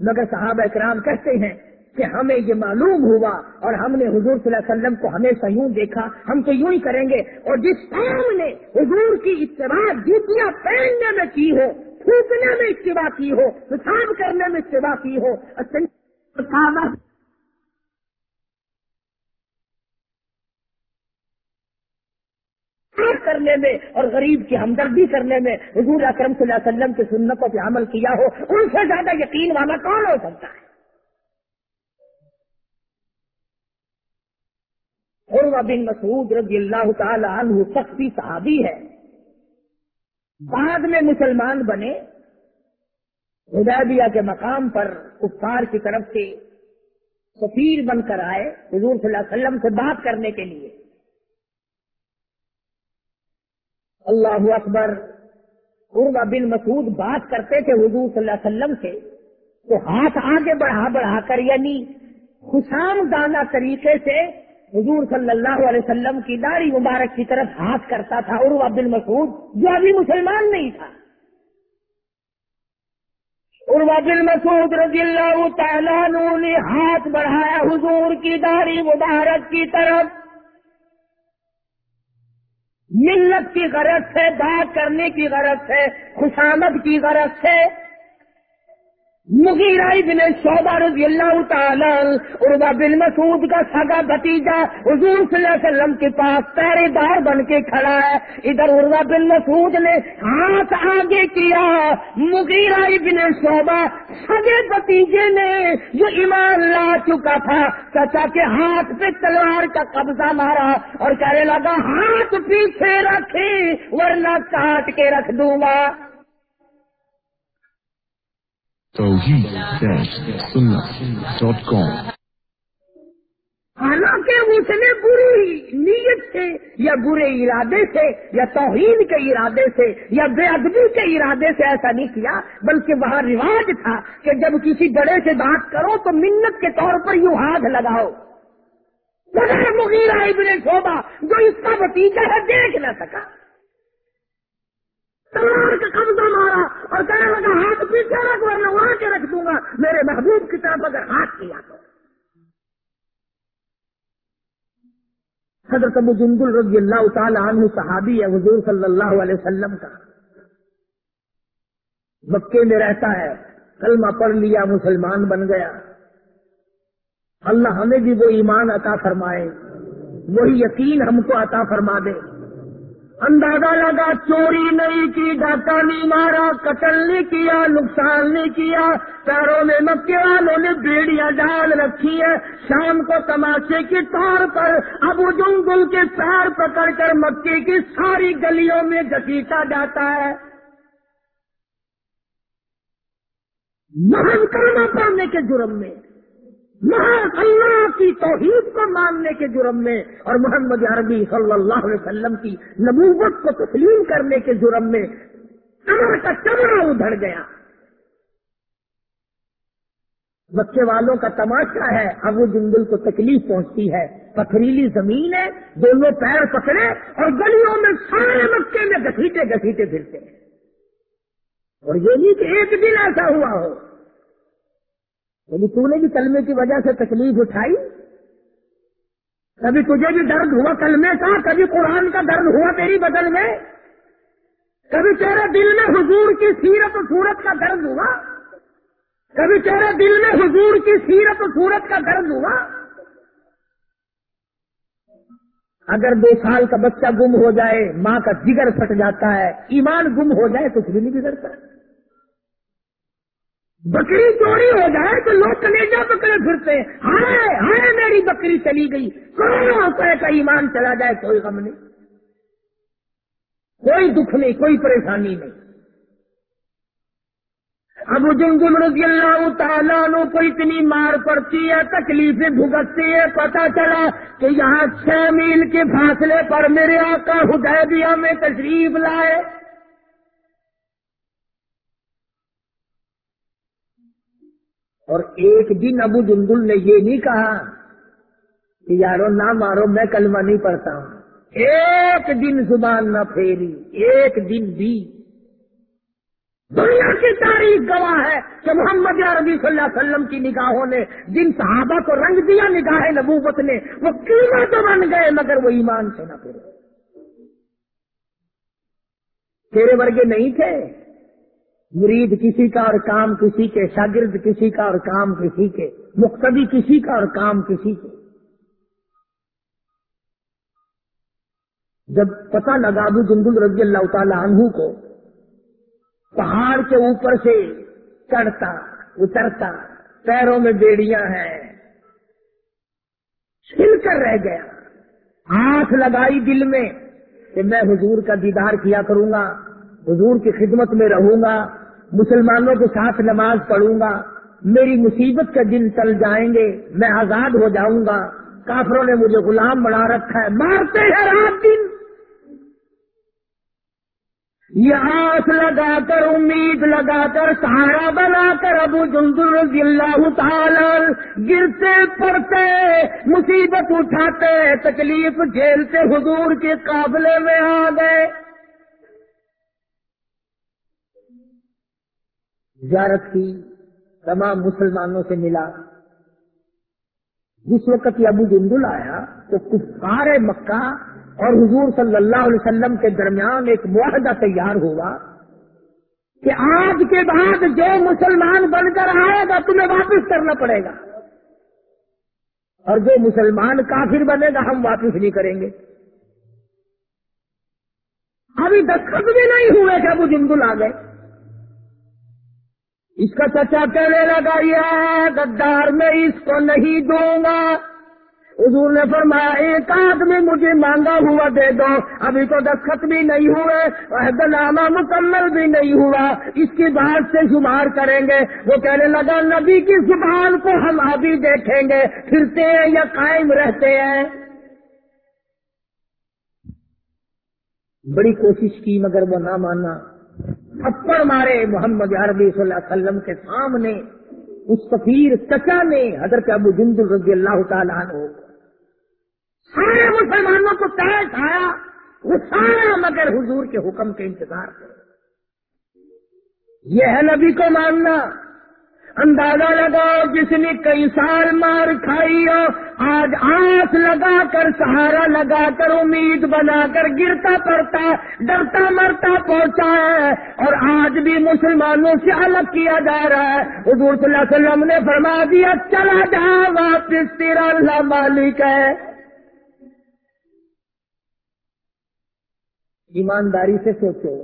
مگر صحابہ اکرام کہتے ہیں کہ ہمیں یہ معلوم ہوا اور ہم نے حضور صلی اللہ علیہ وسلم کو ہمیشہ یوں دیکھا، ہم تو یوں ہی کریں گے، اور جس قوم نے حضور کی اتباع جوتیاں پہننے میں کی ہو تھوکنے میں اتباع کی ہو پیشاب کرنے میں اتباع کی ہو کرنے میں اور غریب کی ہمدردی کرنے میں حضور اکرم صلی اللہ علیہ وسلم کی سنتوں پہ عمل کیا ہو، ان سے زیادہ یقین والا کون ہو سکتا ہے؟ بن مسعود رضی اللہ تعالی عنہ سختی صحابی ہے۔ بعد میں مسلمان بنے۔ ہدایبیہ کے مقام پر کفار کی طرف سے سفیر بن کر آئے حضور صلی اللہ علیہ وسلم سے بات کرنے کے لیے۔ اللہ اکبر عروا بن مسعود بات کرتے تھے حضور صلی اللہ علیہ وسلم سے تو ہاتھ آگے بڑھا بڑھا کر یعنی خوشام دانا طریقے سے حضور صلی اللہ علیہ وسلم کی داڑھی مبارک کی طرف ہاتھ کرتا تھا عروا بن مسعود جو ابھی مسلمان نہیں تھا۔ عروا بن مسعود رضی اللہ تعالیٰ نے ہاتھ بڑھایا حضور کی داڑھی مبارک کی طرف۔ ملت کی غرض سے، بات کرنے کی غرض سے، خوشامد کی غرض سے مغیرہ بن شعبہ رضی اللہ تعالی عربہ بن مسعود کا سگا بھتیجا حضور صلی اللہ علیہ وسلم کے پاس پہرے دار بن کے کھڑا ہے۔ ادھر عربہ بن مسعود نے ہاتھ آگے کیا۔ مغیرہ بن شعبہ سگے بتیجے نے جو ایمان لا چکا تھا، چچا کے ہاتھ پہ تلوار کا قبضہ مارا اور کہنے لگا، ہاتھ پیچھے رکھے ورنہ کاٹ کے رکھ دوں گا۔ حالانکہ اس نے بری نیت سے یا برے ارادے سے یا توہین کے ارادے سے یا بے ادبی کے ارادے سے ایسا نہیں کیا، بلکہ وہاں رواج تھا کہ جب کسی بڑے سے بات کرو تو منت کے طور پر یوں ہاتھ لگاؤ۔ مغیرہ ابن شوبہ جو اس کا بتیجا ہے دیکھ نہ سکا۔ تلوار کا قبضہ مارا اور کہنے لگا ہاتھ پیچھے رکھ، ورنہ وہاں کے رکھ دوں گا، میرے محبوب کی طرف اگر ہاتھ کیا تو۔ حضرت ابو جند رضی اللہ تعالی عنہ صحابی ہے، حضور صلی اللہ علیہ وسلم کا۔ مکے میں رہتا ہے، کلمہ پڑھ لیا، مسلمان بن گیا۔ اللہ ہمیں بھی وہ ایمان عطا فرمائے، وہی یقین ہم کو عطا فرما دے۔ اندازہ لگا چوری نہیں کی ڈاکہ نہیں مارا، قتل نہیں کیا، نقصان نہیں کیا، پیروں میں مکے والوں نے بیڑیاں ڈال رکھی ہے شام کو تماشے کے طور پر اب جنگل کے پیر پکڑ کر مکے کی ساری گلیوں میں گھسیٹا جاتا ہے۔ محن کرنا پڑنے کے جرم میں محض اللہ کی توحید کو ماننے کے جرم میں اور محمد عربی صلی اللہ علیہ وسلم کی نبوت کو تسلیم کرنے کے جرم میں کمر کا چمڑا ادھر گیا۔ بچے والوں کا تماشا ہے، اب وہ جنگل کو تکلیف پہنچتی ہے۔ پتھریلی زمین ہے، دونوں پیر پکڑے اور گلیوں میں سارے مکے میں گھسیٹے گھسیٹے پھرتے ہیں۔ اور یہ نہیں کہ ایک دن ایسا ہوا ہو۔ یعنی تو نے بھی کلمے کی وجہ سے تکلیف اٹھائی، کبھی تجھے بھی درد ہوا کلمے کا، کبھی قرآن کا درد ہوا تیری بدل میں، کبھی تیرے دل میں حضور کی سیرت و صورت کا درد ہوا، کبھی تیرے دل میں حضور کی سیرت و صورت کا درد ہوا۔ اگر دو سال کا بچہ گم ہو جائے، ماں کا جگر پھٹ جاتا ہے، ایمان گم ہو جائے تو بھی نہیں بگڑتا۔ بکری چوری ہو جائے تو لوگ کلیجا پکڑے پھرتے ہائے ہائے میری بکری چلی گئی۔ کروڑوں روپے کا ایمان چلا جائے، کوئی غم نہیں۔ کوئی دکھ نہیں، کوئی پریشانی نہیں۔ اب جنگل رضی اللہ تعالیٰ کو اتنی مار پڑتی ہے، تکلیفیں بھگتتی ہے پتا چلا کہ یہاں چھ میل کے فاصلے پر میرے آقا حدیبیہ میں تشریف لائے۔ اور ایک دن ابو جنگل نے یہ نہیں کہا کہ یارو نہ مارو، میں کلمہ نہیں پڑھتا ہوں۔ ایک دن زبان نہ پھیری ایک دن بھی۔ دنیا کی تاریخ گواہ ہے کہ محمد عربی صلی اللہ علیہ وسلم کی نگاہوں نے، جن صحابہ کو رنگ دیا نگاہ نبوت نے، وہ قیمت بن گئے، مگر وہ ایمان سے نہ پھرے۔ تیرے ورگے نہیں تھے؟ مرید کسی کا اور کام کسی کے، شاگرد کسی کا اور کام کسی کے، مقتدی کسی کا اور کام کسی کے۔ جب پتہ لگا ابو جنگل رضی اللہ تعالی عنہ کو، پہاڑ کے اوپر سے چڑھتا، اترتا، پیروں میں بیڑیاں ہیں، چھل کر رہ گیا۔ آنکھ لگائی دل میں کہ میں حضور کا دیدار کیا کروں گا، حضور کی خدمت میں رہوں گا مسلمانوں کے ساتھ نماز پڑھوں گا، میری مصیبت کے دن چل جائیں گے، میں آزاد ہو جاؤں گا۔ کافروں نے مجھے غلام بنا رکھا ہے، مارتے ہیں رات دن۔ یہ آس لگا کر امید لگا کر سہارا بنا کر ابو جندر رضی اللہ تعالی گرتے پڑتے مصیبت اٹھاتے، تکلیف جھیلتے، حضور کے قابلے میں آ گئے۔ زیارت کی، تمام مسلمانوں سے ملا۔ جس وقت یہ ابو جندل آیا، تو کفار مکہ اور حضور صلی اللہ علیہ وسلم کے درمیان ایک معاہدہ تیار ہوا کہ آج کے بعد جو مسلمان بن کر آئے گا، تمہیں واپس کرنا پڑے گا۔ اور جو مسلمان کافر بنے گا، ہم واپس نہیں کریں گے۔ ابھی دستخط بھی نہیں ہوئے کہ ابو جندل آ گئے۔ اس کا چچا کہنے لگا، یا گدار میں اس کو نہیں دوں گا. حضور نے فرمایا، ایک آدمی مجھے مانگا ہوا دے دو. ابھی تو دستخط بھی نہیں ہوئے، عہد نامہ مکمل بھی نہیں ہوا. اس کی بات سے شمار کریں گے. وہ کہنے لگا، نبی کی زبان کو ہم ابھی دیکھیں گے، پھرتے ہیں یا قائم رہتے ہیں؟ بڑی کوشش کی، مگر وہ نہ ماننا تھپڑ مارے محمد عربی صلی اللہ علیہ وسلم کے سامنے، اس سفیر چچا نے حضرت ابو جند رضی اللہ تعالیٰ عنہ سارے مسلمانوں کو تیش آیا، وہ سارا مگر حضور کے حکم کے انتظار کرے یہ ہے نبی کو ماننا۔ اندازہ لگاؤ جس نے کئی سال مار کھائی ہو۔ آج آس لگا کر، سہارا لگا کر، امید بنا کر گرتا پڑتا، ڈرتا مرتا پہنچا ہے۔ اور آج بھی مسلمانوں سے الگ کیا جا رہا ہے۔ حضور صلی اللہ علیہ وسلم نے فرما دیا، چلا جا، واپس تیرا اللہ مالک ہے۔ ایمانداری سے سوچو،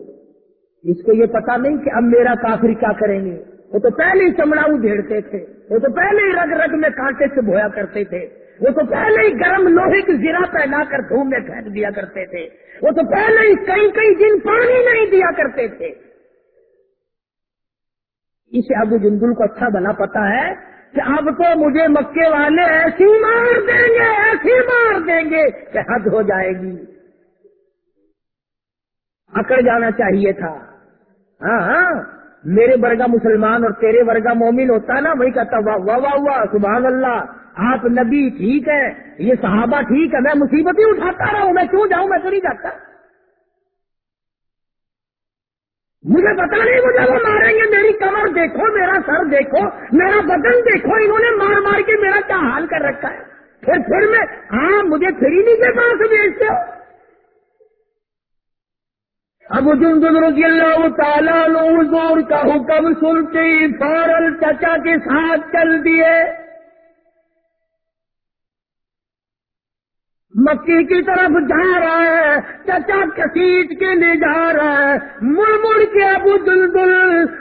اس کو یہ پتا نہیں کہ اب میرا کافر کیا کریں گے۔ وہ تو پہلے ہی چمڑا ادھیڑتے تھے، وہ تو پہلے ہی رگ رگ میں کانٹے سے بویا کرتے تھے، وہ تو پہلے ہی گرم لوہے کی زیرہ پہنا کر دھوم میں پھینک دیا کرتے تھے، وہ تو پہلے ہی کئی کئی دن پانی نہیں دیا کرتے تھے۔ اسے ابو جندل کو اچھا بنا پتا ہے کہ اب تو مجھے مکے والے ایسی مار دیں گے، ایسی مار دیں گے کہ حد ہو جائے گی۔ اکڑ جانا چاہیے تھا۔ ہاں ہاں۔ میرے ورگا مسلمان اور تیرے ورگا مومن ہوتا نا، وہی کہتا واہ واہ واہ واہ، سبحان اللہ، آپ نبی ٹھیک ہے یہ صحابہ ٹھیک ہے میں مصیبت ہی اٹھاتا رہا ہوں، میں کیوں جاؤں، میں تو نہیں جاتا۔ مجھے پتا نہیں، مجھے وہ ماریں گے، میری کمر دیکھو، میرا سر دیکھو، میرا بدن دیکھو، انہوں نے مار مار کے میرا کیا حال کر رکھا ہے؟ پھر پھر میں ہاں مجھے پھر ہی نہیں کے پاس بھیجتے ہو ابو جندل رضی اللہ تعالیٰ حضور کا حکم سنتے فارل چچا کے ساتھ چل دیے۔ مکی کی طرف جا رہا ہے، چچا کسیٹ کے لے جا رہا ہے۔ مڑ مڑ کے ابو دل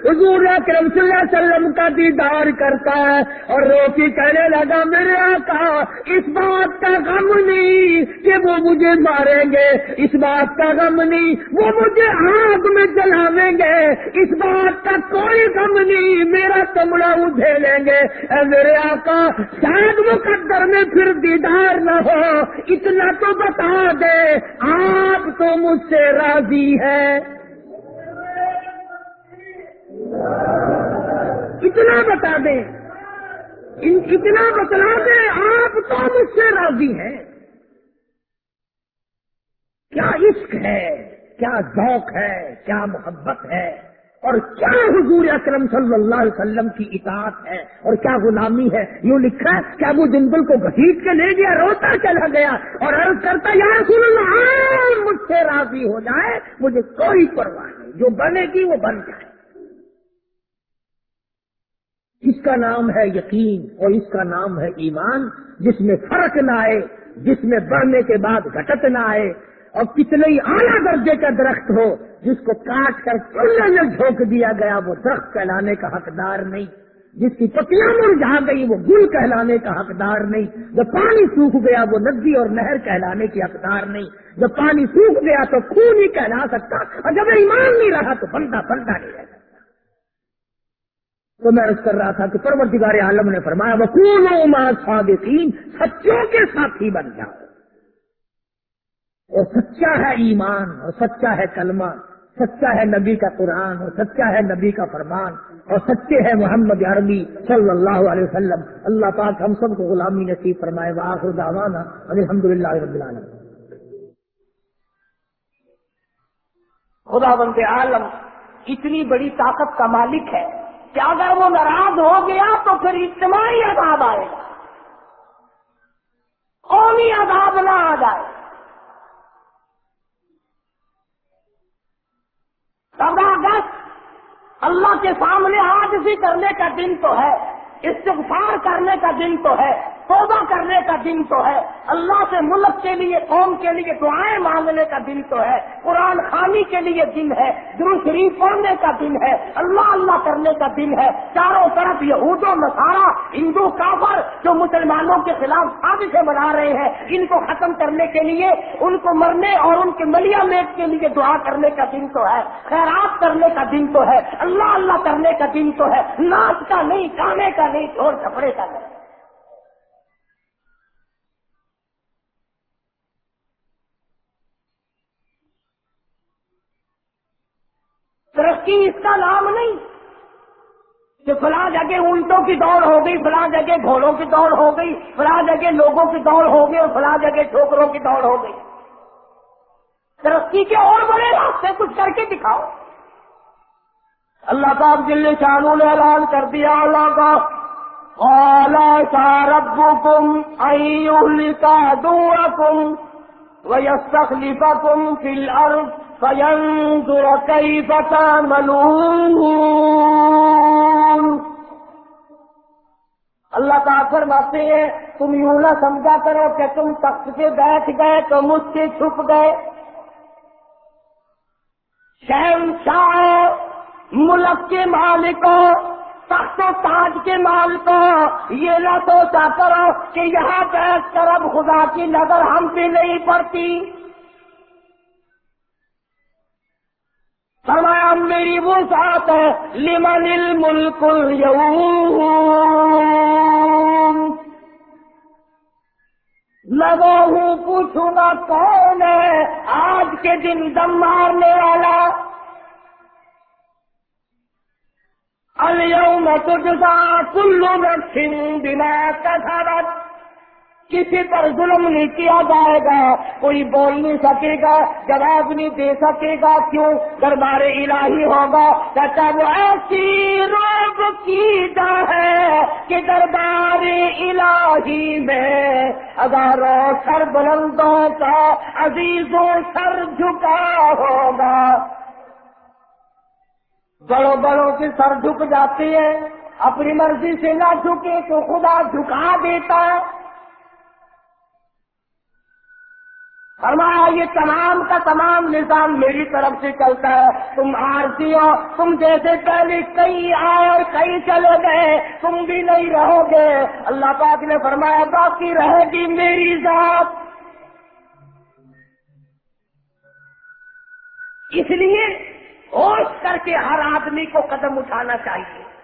حضور اکرم صلی اللہ علیہ وسلم کا دیدار کرتا ہے اور روکی کہنے لگا، میرے آقا، اس بات کا غم نہیں کہ وہ مجھے ماریں گے۔ اس بات کا غم نہیں، وہ مجھے آگ میں جلاویں گے۔ اس بات کا کوئی غم نہیں، میرا کمڑا اٹھے لیں گے۔ اے میرے آقا، شاید مقدر میں پھر دیدار نہ ہو اتنا تو بتا دے، آپ تو مجھ سے راضی ہے۔ اتنا بتا دیں اتنا بتلا دے، آپ تو مجھ سے راضی ہیں۔ کیا عشق ہے، کیا ذوق ہے، کیا محبت ہے۔ اور کیا حضور اکرم صلی اللہ علیہ وسلم کی اطاعت ہے اور کیا غلامی ہے؟ یوں لکھا ہے، کیا وہ جنگل کو گھسیٹ کے لے گیا، روتا چلا گیا اور عرض کرتا، یا رسول اللہ مجھ سے راضی ہو جائے، مجھے کوئی پرواہ نہیں، جو بنے گی وہ بن جائے۔ اس کا نام ہے یقین اور اس کا نام ہے ایمان، جس میں فرق نہ آئے، جس میں بڑھنے کے بعد گھٹت نہ آئے، اور کتنے ہی اعلیٰ درجے کا درخت ہو جس کو کاٹ کر چولہے میں جھونک دیا گیا، وہ درخت کہلانے کا حقدار نہیں۔ جس کی پتیاں مرجھا گئی، وہ گل کہلانے کا حقدار نہیں۔ جب پانی سوکھ گیا، وہ ندی اور نہر کہلانے کی حقدار نہیں۔ جب پانی سوکھ گیا، تو خون ہی کہلا سکتا۔ اور جب ایمان نہیں رہا، تو بندہ بندہ نہیں رہ سکتا۔ تو میں اس کر رہا تھا کہ پروردگار عالم نے فرمایا وہ کون صادقین سچوں کے ساتھی بن جاؤ۔ اور سچا ہے ایمان اور سچا ہے کلمہ۔ سچا ہے نبی کا قرآن اور سچا ہے نبی کا فرمان اور سچے ہے محمد عربی صلی اللہ علیہ وسلم۔ اللہ پاک ہم سب کو غلامی نصیب فرمائے۔ وآخر دعوانا الحمد للہ رب العالمین۔ خدا بند عالم، اتنی بڑی طاقت کا مالک ہے کہ اگر وہ ناراض ہو گیا تو پھر اجتماعی عذاب آئے گا۔ قومی عذاب نہ آ جائے۔ چودہ اگست اللہ کے سامنے آج بھی کرنے کا دن تو ہے، استغفار کرنے کا دن تو ہے۔ توبہ کرنے کا دن تو ہے۔ اللہ سے ملک کے لیے، قوم کے لیے دعائیں مانگنے کا دن تو ہے۔ قرآن خانی کے لیے دن ہے۔ درو شریف پڑھنے کا دن ہے۔ اللہ اللہ کرنے کا دن ہے۔ چاروں طرف یہود و نسارا ہندو، کافر، جو مسلمانوں کے خلاف سازشیں بنا رہے ہیں، ان کو ختم کرنے کے لیے، ان کو مرنے اور ان کے ملیا میٹ کے لیے دعا کرنے کا دن تو ہے۔ خیرات کرنے کا دن تو ہے۔ اللہ اللہ کرنے کا دن تو ہے۔ ناچ کا نہیں کھانے کا نہیں چھوڑ کپڑے کا نہیں۔ ترقی اس کا نام نہیں؟ کہ فلاں جگہ اونٹوں کی دوڑ ہو گئی، فلاں جگہ گھوڑوں کی دوڑ ہو گئی، فلاں جگہ لوگوں کی دوڑ ہو گئی اور فلاں جگہ ٹھوکروں کی دوڑ ہو گئی۔ ترقی کے اور بڑے راستے کچھ کر کے دکھاؤ۔ اللہ کا دل شانو نے اعلان کر دیا، اللہ کا اولا کا رب کم کا دور فينظر كيف تعملون۔ اللہ کا فرماتے ہیں، تم یوں نہ سمجھا کرو کہ تم تخت پہ بیٹھ گئے تو مجھ سے چھپ گئے۔ شہنشاہ، ملک کے مالکوں، تخت و تاج کے مالکوں، یہ نہ سوچا کرو کہ یہاں بیٹھ کر اب خدا کی نظر ہم پہ نہیں پڑتی۔ فرمایا، میری وہ ساتھ ہے، لمن الملک لگو ہوں پوچھوں گا کون ہے آج کے دن دم مارنے والا۔ اليوم تجزا كل نفس بما كسبت۔ کسی پر ظلم نہیں کیا جائے گا؟ کوئی بول نہیں سکے گا، جواب نہیں دے سکے گا کیوں؟ دربار الہی ہوگا کہتا وہ ایسی روب کی جا ہے کہ دربار الہی میں اگر سر بلندوں کا عزیزوں سر جھکا ہوگا۔ بڑوں بڑوں کے سر جھک جاتے ہیں، اپنی مرضی سے نہ جھکے تو خدا جھکا دیتا۔ ہے فرمایا، یہ تمام کا تمام نظام میری طرف سے چلتا ہے. تم آرتی ہو تم جیسے پہلے کئی آئے اور کئی چلے گئے، تم بھی نہیں رہو گے اللہ پاک نے فرمایا، باقی رہے گی میری ذات. اس لیے ہوش کر کے ہر آدمی کو قدم اٹھانا چاہیے۔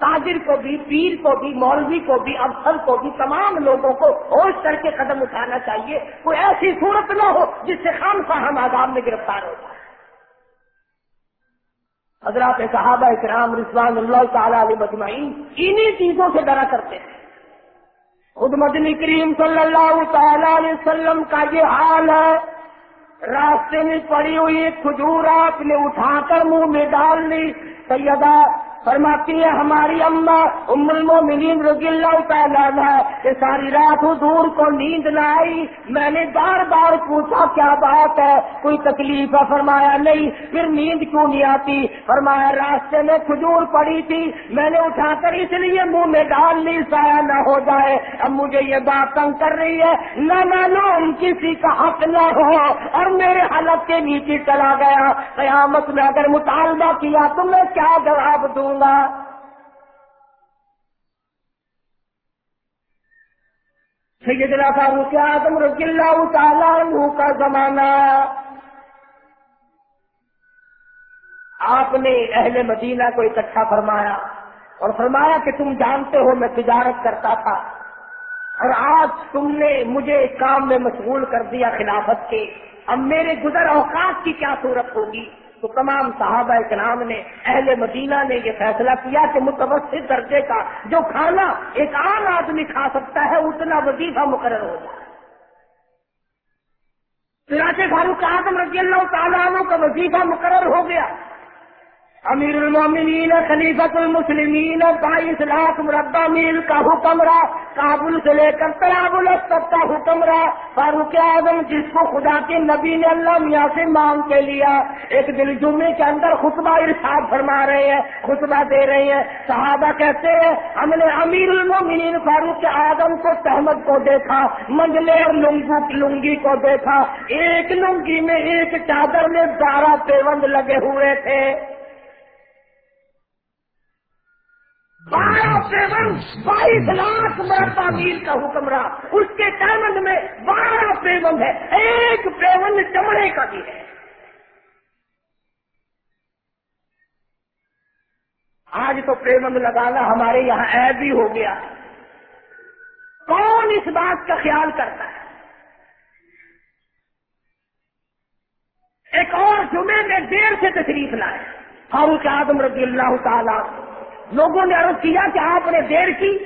تاجر کو بھی، پیر کو بھی، مولوی کو بھی افسر کو بھی، تمام لوگوں کو ہوش کر کے قدم اٹھانا چاہیے۔ کوئی ایسی صورت نہ ہو جس سے خام خواہ ہم آزاد میں گرفتار ہو جائے۔ حضرات صحابہ کرام رضوان اللہ تعالی علیہ مجمعین انہی چیزوں سے ڈرا کرتے ہیں۔ خود مدنی کریم صلی اللہ تعالی علیہ وسلم کا یہ حال ہے۔ راستے میں پڑی ہوئی کھجور آپ نے اٹھا کر منہ میں ڈال لی۔ سیدہ فرماتی ہے، ہماری اماں ام المومنین رضی اللہ تعالیٰ کہ ساری رات حضور کو نیند نہ آئی۔ میں نے بار بار پوچھا، کیا بات ہے؟ کوئی تکلیف ہے؟ فرمایا، نہیں، پھر نیند کیوں نہیں آتی؟ فرمایا، راستے میں کھجور پڑی تھی۔ میں نے اٹھا کر اس لیے منہ میں ڈال لی، سایہ نہ ہو جائے۔ اب مجھے یہ بات تنگ کر رہی ہے۔ نہ معلوم کسی کا حق نہ ہو اور میرے حلق کے نیچے چلا گیا۔ قیامت میں اگر مطالبہ کیا تو میں کیا جواب دوں؟ دوں گا سیدنا فاروق اعظم رضی اللہ تعالیٰ عنہ کا زمانہ۔ آپ نے اہل مدینہ کو اکٹھا فرمایا اور فرمایا کہ تم جانتے ہو میں تجارت کرتا تھا۔ اور آج تم نے مجھے اس کام میں مشغول کر دیا خلافت کے۔ اب میرے گزر اوقات کی کیا صورت ہوگی؟ تو تمام صحابہ کرام نے، اہل مدینہ نے یہ فیصلہ کیا کہ متوسط درجے کا جو کھانا ایک عام آدمی کھا سکتا ہے، اتنا وظیفہ مقرر ہو جائے۔ چنانچہ فاروق اعظم رضی اللہ تعالیٰ عنہ کا وظیفہ مقرر ہو گیا۔ امیر المومنین خلیفت المسلمین بائیس لاکھ مربع میل کا حکمراں کابل سے لے کر ترابل کا حکمراں فاروق اعظم جس کو خدا کے نبی نے اللہ میاں سے مانگ کے لیا، ایک دل جمعے کے اندر خطبہ ارشاد فرما رہے ہیں، خطبہ دے رہے ہیں۔ صحابہ کہتے ہیں، ہم نے امیر المومنین فاروق اعظم کو تحمد کو دیکھا منجلے اور لنگو لنگی کو دیکھا۔ ایک لنگی میں ایک چادر میں بارہ پیوند لگے ہوئے تھے۔ بارہ پیون بائیس لاکھ مرتا میل کا حکمراں اس کے ڈائمنڈ میں بارہ پیون ہے ایک پیون چمڑے کا بھی ہے آج تو پیمند لگانا ہمارے یہاں ایب بھی ہو گیا کون اس بات کا خیال کرتا ہے ایک اور جمعے میں دیر سے تشریف لائے فاروق آدم رضی اللہ تعالیٰ لوگوں نے عرض کیا کہ آپ نے دیر کی۔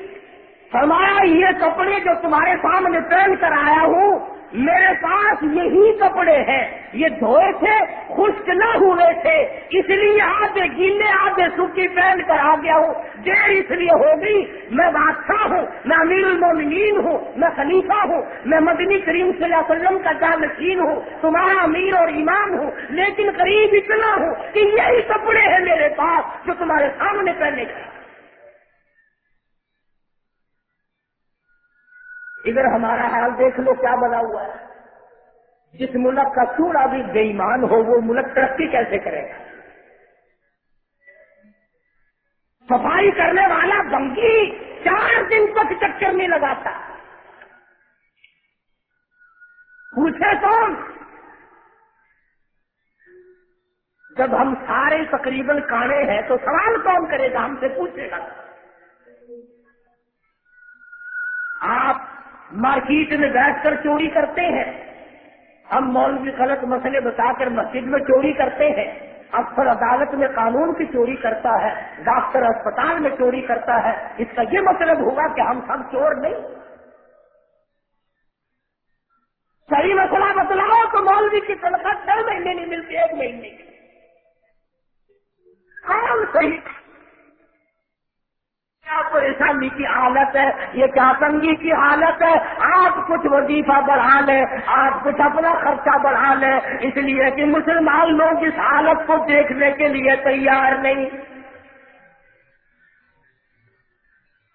فرمایا، یہ کپڑے جو تمہارے سامنے پہن کر آیا ہوں، میرے پاس یہی کپڑے ہیں۔ یہ دھوئے تھے خشک نہ ہوئے تھے اس لیے آدھے گیلے، آدھے سوکھی پہن کر آ گیا ہوں۔ دیر اس لیے ہوگی میں بادشاہ ہوں، میں امیر المومنین ہوں، میں خلیفہ ہوں، میں مدنی کریم صلی اللہ علیہ وسلم کا جانشین ہوں، تمہارا امیر اور امام ہوں، لیکن قریب اتنا ہوں کہ یہی کپڑے ہیں میرے پاس جو تمہارے سامنے پہننے کا ادھر ہمارا حال دیکھ لو کیا بنا ہوا ہے۔ جس ملک کا چوڑا بھی بے ایمان ہو، وہ ملک ترقی کیسے کرے گا؟ صفائی کرنے والا گنگی چار دن تک چکر نہیں لگاتا پوچھے کون؟ جب ہم سارے تقریباً کانے ہیں تو سوال کون کرے گا؟ ہم سے پوچھے گا۔ آپ مارکیٹ میں بیٹھ کر چوری کرتے ہیں۔ ہم مولوی غلط مسئلے بتا کر مسجد میں چوری کرتے ہیں۔ افسر عدالت میں قانون کی چوری کرتا ہے، ڈاکٹر اسپتال میں چوری کرتا ہے۔ اس کا یہ مطلب ہوگا کہ ہم سب چور نہیں۔ صحیح مسئلہ بتلاؤ تو مولوی کی تنخواہ چھ مہینے نہیں ملتی، ایک مہینے کی۔ کون صحیح؟ کیا پریشانی کی حالت ہے؟ یہ کیا تنگی کی حالت ہے؟ آپ کچھ وظیفہ بڑھا لیں آپ کچھ اپنا خرچہ بڑھا لیں اس لیے کہ مسلمان لوگ اس حالت کو دیکھنے کے لیے تیار نہیں۔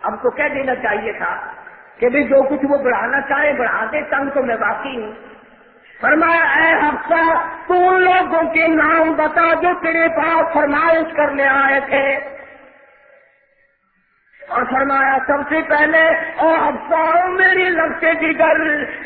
اب تو کہہ دینا چاہیے تھا کہ بھی جو کچھ وہ بڑھانا چاہے، بڑھا دے، تنگ تو میں باقی ہوں۔ فرمایا، اے ہفتہ تو ان لوگوں کے نام بتا جو تیرے پاس فرمائش کرنے آئے تھے۔ اور فرمایا سب سے پہلے او میری لگتے کی گھر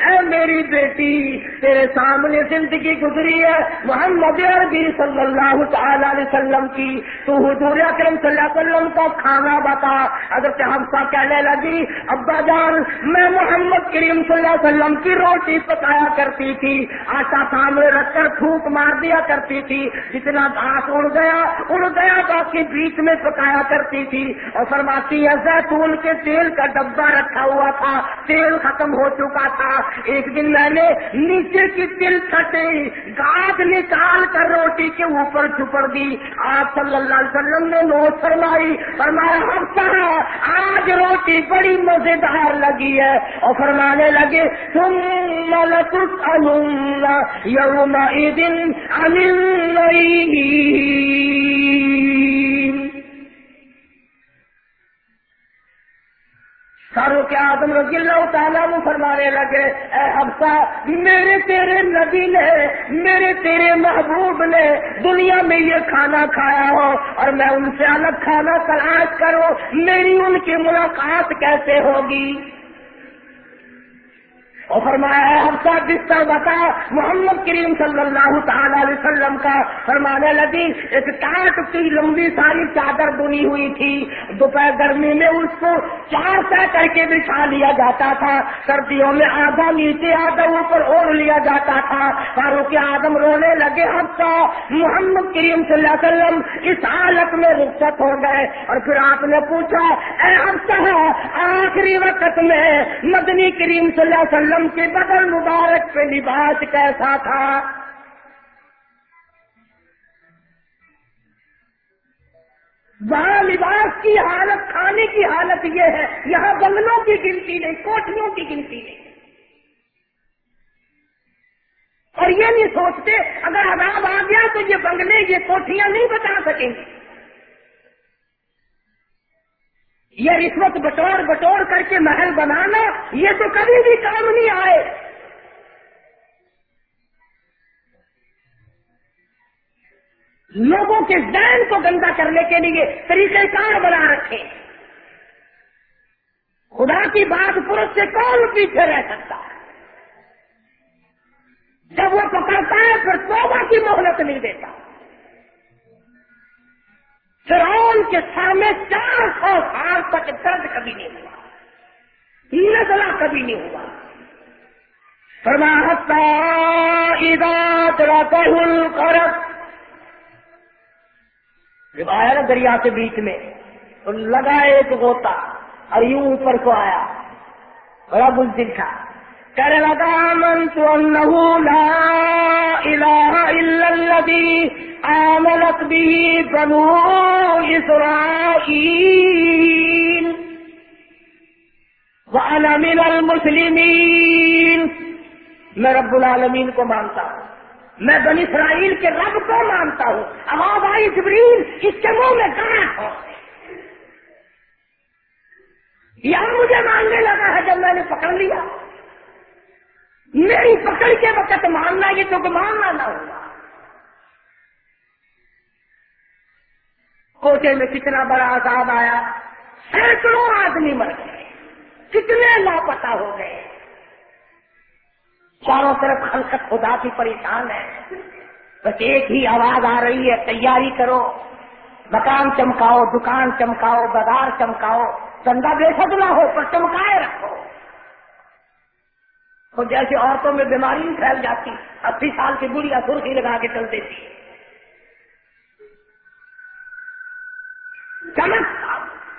اے میری بیٹی تیرے سامنے زندگی گزری ہے، محمد عربی صلی اللہ تعالی علیہ وسلم کی۔ تو حضور اکرم صلی اللہ علیہ وسلم کا کھانا بتا۔ اگر حفصہ کہنے لگی، ابا جان، میں محمد کریم صلی اللہ علیہ وسلم کی روٹی پکایا کرتی تھی۔ آٹا سامنے رکھ کر تھوک مار دیا کرتی تھی۔ جتنا گھاس اڑ گیا اڑ گیا باقی بیچ میں پکایا کرتی تھی۔ اور فرماتی ہے، زیتون کے تیل کا ڈبا رکھا ہوا تھا۔ تیل ختم ہو چکا تھا۔ ایک دن میں نے نیچے کی تل چھٹے گاج نکال کر روٹی کے اوپر چھپڑ دی۔ آپ صلی اللہ علیہ وسلم نے نوٹ فرمائی، فرمایا، ہم آج روٹی بڑی مزیدار لگی ہے۔ اور فرمانے لگے تم ملک یوم دن فاروق کے آدم رضی اللہ تعالیٰ وہ فرمانے لگے، اے حفصہ، میرے تیرے نبی نے، میرے تیرے محبوب نے دنیا میں یہ کھانا کھایا ہو اور میں ان سے الگ کھانا تلاش کروں، میری ان کی ملاقات کیسے ہوگی؟ اور فرمایا ہے، ہم سب بستر بتا، محمد کریم صلی اللہ تعالی علیہ وسلم کا فرمانے لگی، ایک کاٹ کی لمبی ساری چادر بنی ہوئی تھی۔ دوپہر گرمی میں اس کو چار سہ کر کے بچھا لیا جاتا تھا۔ سردیوں میں آدھا نیچے، آدھا اوپر اوڑھ لیا جاتا تھا۔ فاروق آدم رونے لگے، ہم محمد کریم صلی اللہ علیہ وسلم اس حالت میں رخصت ہو گئے۔ اور پھر آپ نے پوچھا، اے ہم آخری وقت میں مدنی کریم صلی اللہ علیہ وسلم کے بدل مبارک پہ لباس کیسا تھا؟ وہاں لباس کی حالت، کھانے کی حالت یہ ہے، یہاں بنگلوں کی گنتی نہیں، کوٹھیوں کی گنتی نہیں۔ اور یہ نہیں سوچتے، اگر عذاب آ گیا تو یہ بنگلے یہ کوٹھیاں نہیں بتا سکیں۔ گے یہ رشوت بٹور بٹور کر کے محل بنانا، یہ تو کبھی بھی کام نہیں آئے۔ لوگوں کے ذہن کو گندا کرنے کے لیے طریقہ کار بنا رکھے۔ خدا کی بات پورت سے کون پیچھے رہ سکتا؟ ہے جب وہ پکڑتا ہے، پھر توبہ کی مہلت نہیں دیتا۔ فرعون کے سر میں چار سو سال تک درد کبھی نہیں ہوا۔ نزلہ کبھی نہیں ہوا۔ فرماتا جب نا دریا کے بیچ میں، تو لگا ایک گوتا اور یوں اوپر کو آیا۔ بڑا بزدل تھا۔ قال لقد آمنت أنه لا إله إلا الذي آمنت به بنو إسرائيل. وأنا من المسلمين. ما رب العالمين کو مانتا ما میں بن اسرائیل کے رب کو مانتا ہوں. آواز آئی جبرین اس کے منہ میں کہاں یہاں مجھے ماننے لگا ہے جب میں نے پکڑ لیا۔ میری پکڑ کے وقت ماننا، یہ تو ماننا نہ ہوگا۔ کوچے میں کتنا بڑا عذاب آیا، سینکڑوں آدمی مر گئے، کتنے لاپتا ہو گئے۔ چاروں طرف خلقت خدا کی پریشان ہے۔ بس ایک ہی آواز آ رہی ہے، تیاری کرو۔ مکان چمکاؤ، دکان چمکاؤ، بازار چمکاؤ۔ چندہ بے شک ہو، پر چمکائے رکھو۔ تو جیسے عورتوں میں بیماری پھیل جاتی، اسی سال کی بڑھیا سرخی لگا کے چل دیتی۔ چمک،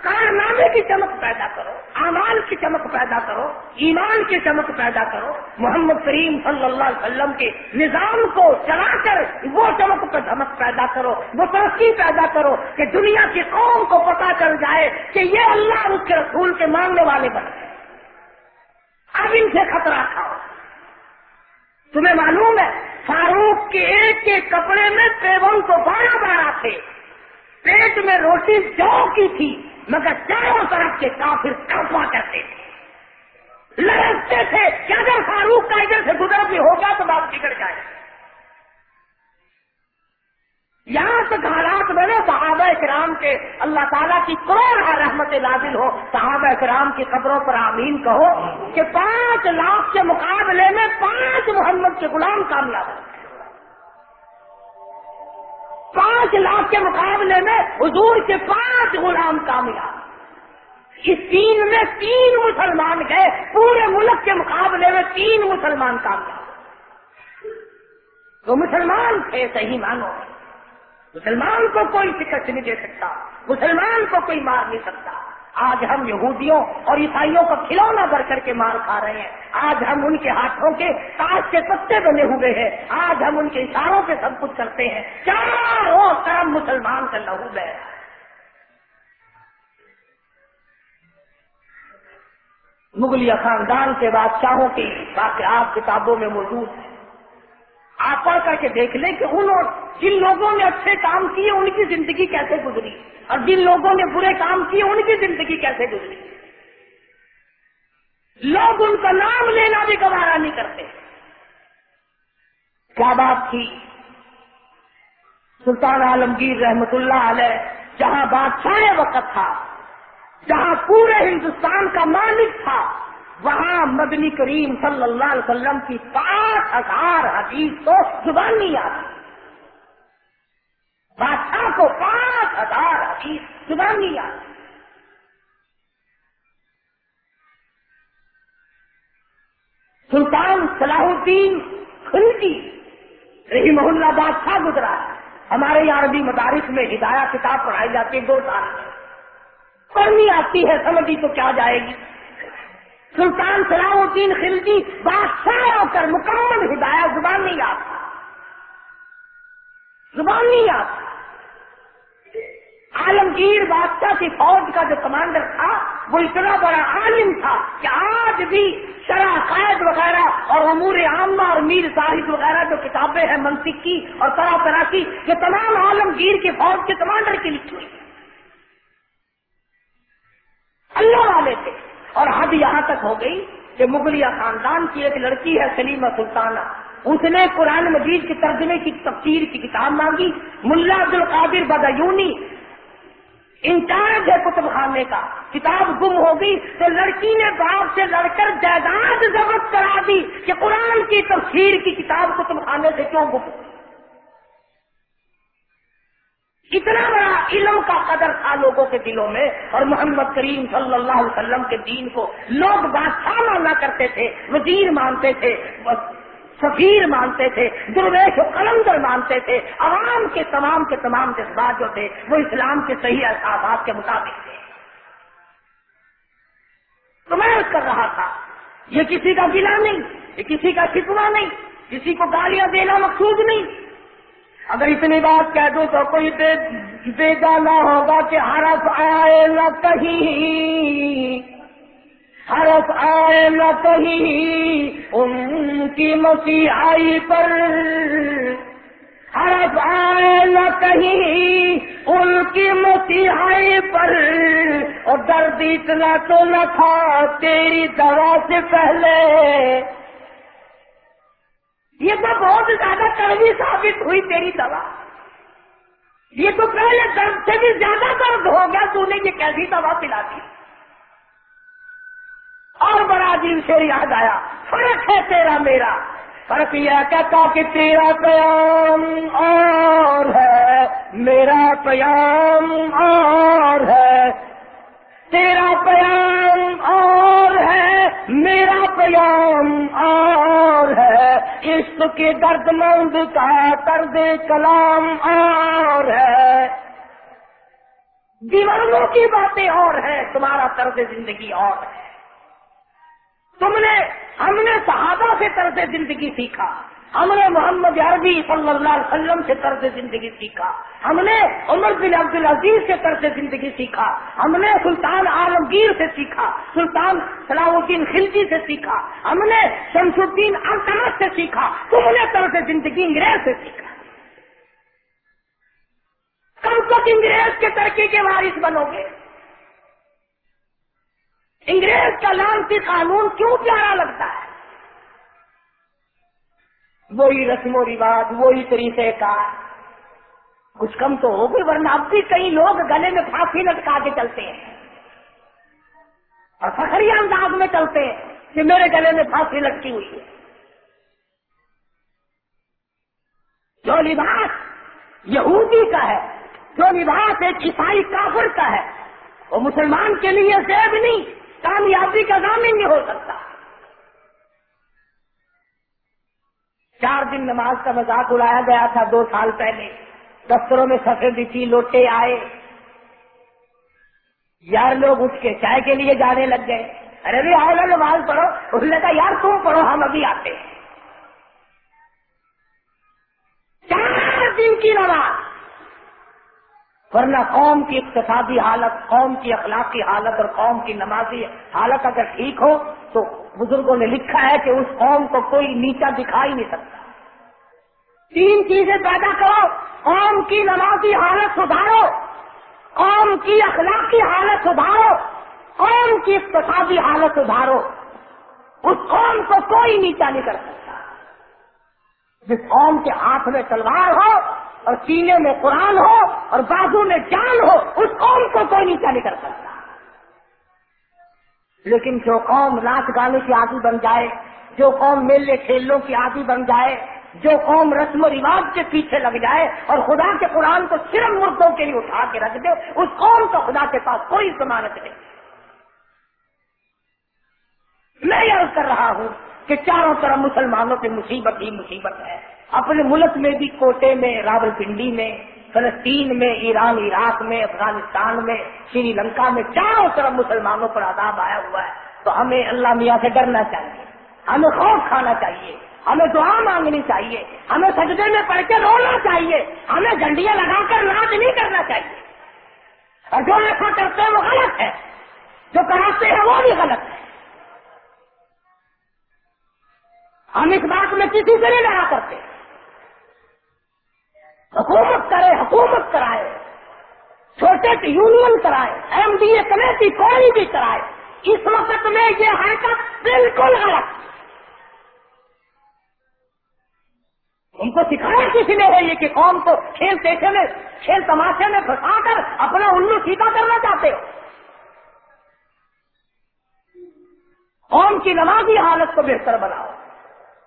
کارنامے کی چمک پیدا کرو، اعمال کی چمک پیدا کرو، ایمان کی چمک پیدا کرو۔ محمد کریم صلی اللہ علیہ وسلم کے نظام کو چلا کر وہ چمک پہ دھمک پیدا کرو، وہ ترقی پیدا کرو کہ دنیا کی قوم کو پتا چل جائے کہ یہ اللہ اس کے رسول کے مانگنے والے بن گئے۔ اب ان سے خطرہ تھا۔ تمہیں معلوم ہے، فاروق کے ایک کے کپڑے میں پیون تو بارہ بارہ تھے۔ پیٹ میں روٹی جو کی تھی، مگر چاروں طرف کے کافر کافا کرتے تھے۔ لڑکتے تھے، کہ اگر فاروق کا ادھر سے گزر بھی ہوگا تو بات بگڑ جائے۔ یہاں تک حالات میں نے صحابہ کرام کے اللہ تعالیٰ کی کروڑ رحمت لازل ہو، صحابہ کرام کی قبروں پر آمین کہو کہ پانچ لاکھ کے مقابلے میں پانچ محمد کے غلام کامیاب ہو پانچ لاکھ کے مقابلے میں حضور کے پانچ غلام کامیاب اس تین میں تین مسلمان گئے، پورے ملک کے مقابلے میں تین مسلمان کامیاب تو مسلمان تھے، صحیح مانو۔ مسلمان کو کوئی شکست نہیں دے سکتا، مسلمان کو کوئی مار نہیں سکتا۔ آج ہم یہودیوں اور عیسائیوں کا کھلونا بھر کر کے مار کھا رہے ہیں۔ آج ہم ان کے ہاتھوں کے تاج کے پتے بنے ہوئے ہیں۔ آج ہم ان کے اشاروں سے سب کچھ کرتے ہیں۔ چاروں طرف مسلمان کا لہو بہ مغلیہ خاندان کے بادشاہوں کی واقعات کتابوں میں موجود ہیں۔ آپ پڑھ کر کے دیکھ لیں کہ انہوں جن لوگوں نے اچھے کام کیے ان کی زندگی کیسے گزری اور جن لوگوں نے برے کام کیے ان کی زندگی کیسے گزری؟ لوگ ان کا نام لینا بھی گوارا نہیں کرتے۔ کیا بات تھی؟ سلطان عالمگیر رحمت اللہ علیہ جہاں بادشاہ وقت تھا، جہاں پورے ہندوستان کا مالک تھا وہاں مدنی کریم صلی اللہ علیہ وسلم کی پانچ ہزار حدیث تو زبانی آتی بادشاہ کو پانچ ہزار حدیث زبانی آتی سلطان صلاح الدین خلجی رہی محلہ بادشاہ گزرا۔ ہمارے یہاں عربی مدارس میں ہدایہ کتاب پڑھائی جاتی ہے، دو سال میں۔ پڑھنی آتی ہے، سمجھی تو کیا جائے گی۔ سلطان صلاح الدین خلجی بادشاہ ہو کر مکمل ہدایت زبان نہیں آتا زبان نہیں آتا عالمگیر بادشاہ کی فوج کا جو کمانڈر تھا، وہ اتنا بڑا عالم تھا کہ آج بھی شرح قائد وغیرہ اور امور عامہ اور میر صاحب وغیرہ جو کتابیں ہیں منطق کی اور طرح طرح کی، یہ تمام عالمگیر کی فوج کے کمانڈر کی لکھی ہوئی۔ اللہ والے تھے۔ اور حد یہاں تک ہو گئی کہ مغلیہ خاندان کی ایک لڑکی ہے سلیمہ سلطانہ۔ اس نے قرآن مجید کے ترجمے کی تفسیر کی کتاب مانگی، ملا عبد القادر بدیونی۔ انچارج ہے کتب خانے کا۔ کتاب گم ہو گئی تو لڑکی نے باپ سے لڑ کر جائیداد ضبط کرا دی کہ قرآن کی تفسیر کی کتاب کتب خانے سے کیوں گم؟ اتنا بڑا علم کا قدر تھا لوگوں کے دلوں میں اور محمد کریم صلی اللہ علیہ وسلم کے دین کو لوگ بادشاہ مانا کرتے تھے، وزیر مانتے تھے سفیر مانتے تھے، درویش و قلندر مانتے تھے، عوام کے تمام کے تمام جذبات جو تھے، وہ اسلام کے صحیح احساسات کے مطابق تھے۔ تو میں کر رہا تھا، یہ کسی کا گلا نہیں، یہ کسی کا شکوا نہیں، کسی کو گالیاں دینا مقصود نہیں۔ اگر اتنی بات کہہ دوں تو کوئی بے نہ ہوگا کہ حرف آئے نہ کہیں۔ حرف آئے نہ کہیں ان کی مسیحائی پر۔ حرف آئے نہ کہیں ان کی مسیحائی پر۔ اور درد اتنا تو نہ تھا، تیری دوا سے پہلے یہ تو بہت زیادہ کڑوی ثابت ہوئی تیری دوا یہ تو پہلے درد سے بھی زیادہ درد ہو گیا، تو نے یہ کیسی دوا پلا دی؟ اور بڑا عجیب سے یاد آیا، فرق ہے تیرا میرا۔ فرق یہ کہتا کہ تیرا پیام اور ہے، میرا پیام اور ہے۔ تیرا پیام میرا پیام اور ہے۔ عشق کے درد مند کا درد کلام اور ہے۔ دیوانوں کی باتیں اور ہے تمہارا طرز زندگی اور ہے۔ تم نے، ہم نے صحابہ سے طرز زندگی سیکھا۔ ہم نے محمد عربی صلی اللہ علیہ وسلم سے طرز زندگی سیکھا۔ ہم نے عمر بن عبد العزیز سے طرز زندگی سیکھا۔ ہم نے سلطان عالمگیر سے سیکھا۔ سلطان صلاح الدین خلجی سے سیکھا۔ ہم نے شمس الدین الطمت سے سیکھا۔ تم نے طرز زندگی انگریز سے سیکھا۔ کب تک انگریز کے ترقی کے وارث بنو گے۔ انگریز کا لانسی قانون کیوں پیارا لگتا ہے؟ وہی رسم و رواج، وہی طریقے کا کچھ کم تو ہو گئی ورنہ اب بھی کئی لوگ گلے میں پھانسی لٹکا کے چلتے ہیں۔ اور فخری انداز میں چلتے ہیں کہ میرے گلے میں پھانسی لٹکی ہوئی ہے۔ جو لباس یہودی کا ہے، جو لباس ایک عیسائی کافر کا ہے، وہ مسلمان کے لیے زیب نہیں، کامیابی کا ضامن نہیں ہو سکتا۔ چار دن نماز کا مذاق اڑایا گیا تھا دو سال پہلے۔ دفتروں میں سفے بچی لوٹے آئے۔ یار لوگ اٹھ کے چائے کے لیے جانے لگ گئے۔ ارے بھی آؤ نا نماز پڑھو۔ اس نے کہا، یار تم پڑھو، ہم ابھی آتے ہیں۔ چار دن کی نماز۔ ورنہ قوم کی اقتصادی حالت، قوم کی اخلاقی حالت اور قوم کی نمازی حالت اگر ٹھیک ہو تو بزرگوں نے لکھا ہے کہ اس قوم کو کوئی نیچا دکھائی نہیں سکتا۔ تین چیزیں پیدا کرو۔ قوم کی نمازی حالت سدھارو۔ قوم کی اخلاقی حالت سدھارو۔ قوم کی اقتصادی حالت سدھارو۔ اس قوم کو کوئی نیچا نہیں کر سکتا۔ جس قوم کے ہاتھ میں تلوار ہو اور سینے میں قرآن ہو اور بازو میں جان ہو، اس قوم کو کوئی نیچا نہیں کر سکتا۔ لیکن جو قوم ناچ گانے کی عادی بن جائے، جو قوم میلے کھیلوں کی عادی بن جائے، جو قوم رسم و رواج کے پیچھے لگ جائے اور خدا کے قرآن کو صرف مردوں کے لیے اٹھا کے رکھ دے، اس قوم کو خدا کے پاس کوئی ضمانت نہیں۔ میں یہ کر رہا ہوں کہ چاروں طرف مسلمانوں کی مصیبت ہی مصیبت ہے۔ اپنے ملک میں بھی کوٹے میں راول پنڈی میں فلسطین میں، ایران، عراق میں، افغانستان میں، سری لنکا میں چاروں طرف مسلمانوں پر عذاب آیا ہوا ہے۔ تو ہمیں اللہ میاں سے ڈرنا چاہیے۔ ہمیں خوف کھانا چاہیے۔ ہمیں دعا مانگنی چاہیے۔ ہمیں سجدے میں پڑھ کے رونا چاہیے۔ ہمیں گنڈیاں لگا کر ناچ نہیں کرنا چاہیے۔ اور جو ایسا کرتے ہیں وہ غلط ہے۔ جو کراتے ہیں وہ بھی غلط ہے۔ ہم اس بات میں کسی سے نہیں لڑا کرتے۔ حکومت کرے، حکومت کرائے۔ چھوٹے یونین کرائے، ایم ڈی اے کمیٹی کوئی بھی کرائے۔ اس وقت میں یہ حرکت بالکل غلط۔ ان کو سکھایا کسی نے ہے یہ کہ قوم کو کھیل پیشے میں، کھیل تماشے میں پھنسا کر اپنا الو سیدھا کرنا چاہتے ہو۔ قوم کی نمازی حالت کو بہتر بناؤ۔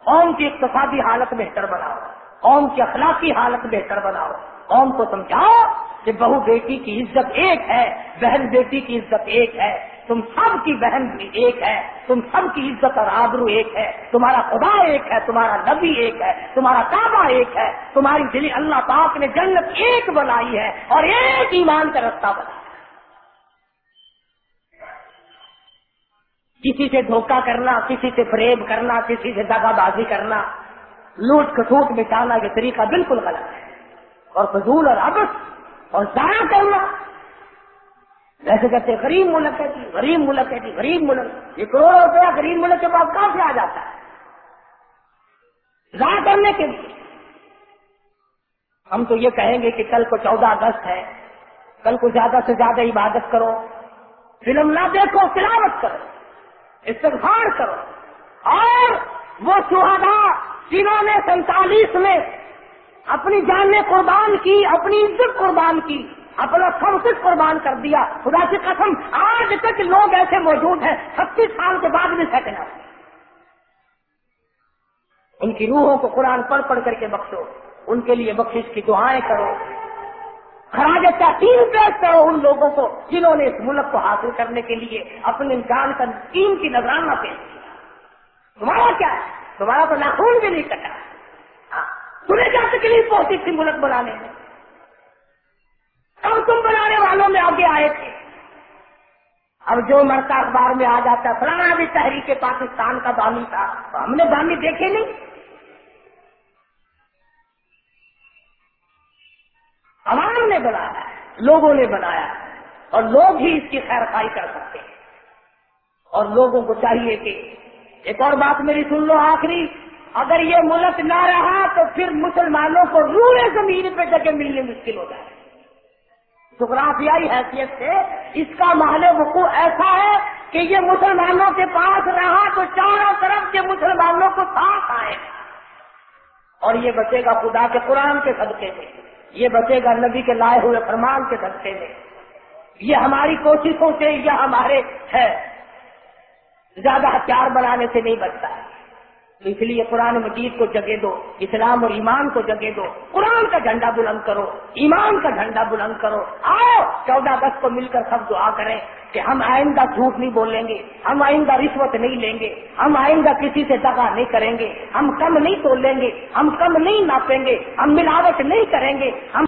قوم کی اقتصادی حالت بہتر بناؤ۔ قوم کی اخلاقی حالت بہتر بناؤ۔ قوم کو سمجھاؤ کہ بہو بیٹی کی عزت ایک ہے، بہن بیٹی کی عزت ایک ہے۔ تم سب کی بہن ایک ہے، تم سب کی عزت اور آبرو ایک ہے۔ تمہارا خدا ایک ہے، تمہارا نبی ایک ہے، تمہارا کعبہ ایک ہے۔ تمہاری دلی اللہ پاک نے جنت ایک بنائی ہے اور ایک ایمان کا رستہ بنا کسی سے دھوکہ کرنا، کسی سے فریب کرنا، کسی سے دگا بازی کرنا لوٹ کٹوٹ مٹانا یہ طریقہ بالکل غلط ہے۔ اور فضول اور ابس اور ضائع کرنا۔ ویسے کہتے غریب ملک ہے جی، غریب ملک ہے جی، غریب ملک۔ یہ کروڑوں روپیہ غریب ملک کے پاس کہاں سے آ جاتا ہے؟ ضائع کرنے کے لیے۔ ہم تو یہ کہیں گے کہ کل کو چودہ اگست ہے۔ کل کو زیادہ سے زیادہ عبادت کرو۔ فلم نہ دیکھو، تلاوت کرو۔ استغفار کرو۔ اور وہ سہادا جنہوں نے سینتالیس میں اپنی جان نے قربان کی، اپنی عزت قربان کی، اپنا سب کچھ قربان کر دیا۔ خدا کی قسم، آج تک لوگ ایسے موجود ہیں، چھتیس سال کے بعد بھی سیکنڈ ان کی روحوں کو قرآن پڑھ پڑھ کر کے بخشو۔ ان کے لیے بخشش کی دعائیں کرو۔ خراج تین پیش کرو ان لوگوں کو جنہوں نے اس ملک کو حاصل کرنے کے لیے اپنے جان کا تین کی نظرانہ پیش کیا۔ تمہارا کیا ہے؟ تمہارا تو ناخون بھی نہیں کٹا۔ ہاں، تمہیں کیا تکلیف پہنچی تھی ملک بنانے میں اب تم بنانے والوں میں آگے آئے تھے۔ اب جو مرتا اخبار میں آ جاتا فلانا بھی تحریک پاکستان کا بانی تھا۔ تو ہم نے بانی دیکھے نہیں۔ عوام نے بنایا لوگوں نے بنایا اور لوگ ہی اس کی خیر خائی کر سکتے ہیں۔ اور لوگوں کو چاہیے کہ ایک اور بات میری سن لو آخری۔ اگر یہ ملک نہ رہا تو پھر مسلمانوں کو روئے زمین پہ جگہ ملنے مشکل ہو جائے۔ جغرافیائی حیثیت سے اس کا محل وقوع ایسا ہے کہ یہ مسلمانوں کے پاس رہا تو چاروں طرف کے مسلمانوں کو ساتھ آئے۔ اور یہ بچے گا خدا کے قرآن کے صدقے میں۔ یہ بچے گا نبی کے لائے ہوئے فرمان کے صدقے میں۔ یہ ہماری کوششوں سے یا ہمارے ہے۔ زیادہ ہتھیار بنانے سے نہیں بچتا۔ ہے تو اس لیے قرآن مجید کو جگہ دو، اسلام اور ایمان کو جگہ دو۔ قرآن کا جھنڈا بلند کرو، ایمان کا جھنڈا بلند کرو۔ آؤ، چودہ اگست کو مل کر سب دعا کریں کہ ہم آئندہ جھوٹ نہیں بولیں گے، ہم آئندہ رشوت نہیں لیں گے، ہم آئندہ کسی سے دگا نہیں کریں گے، ہم کم نہیں تول لیں گے، ہم کم نہیں ناپیں گے، ہم ملاوٹ نہیں کریں گے، ہم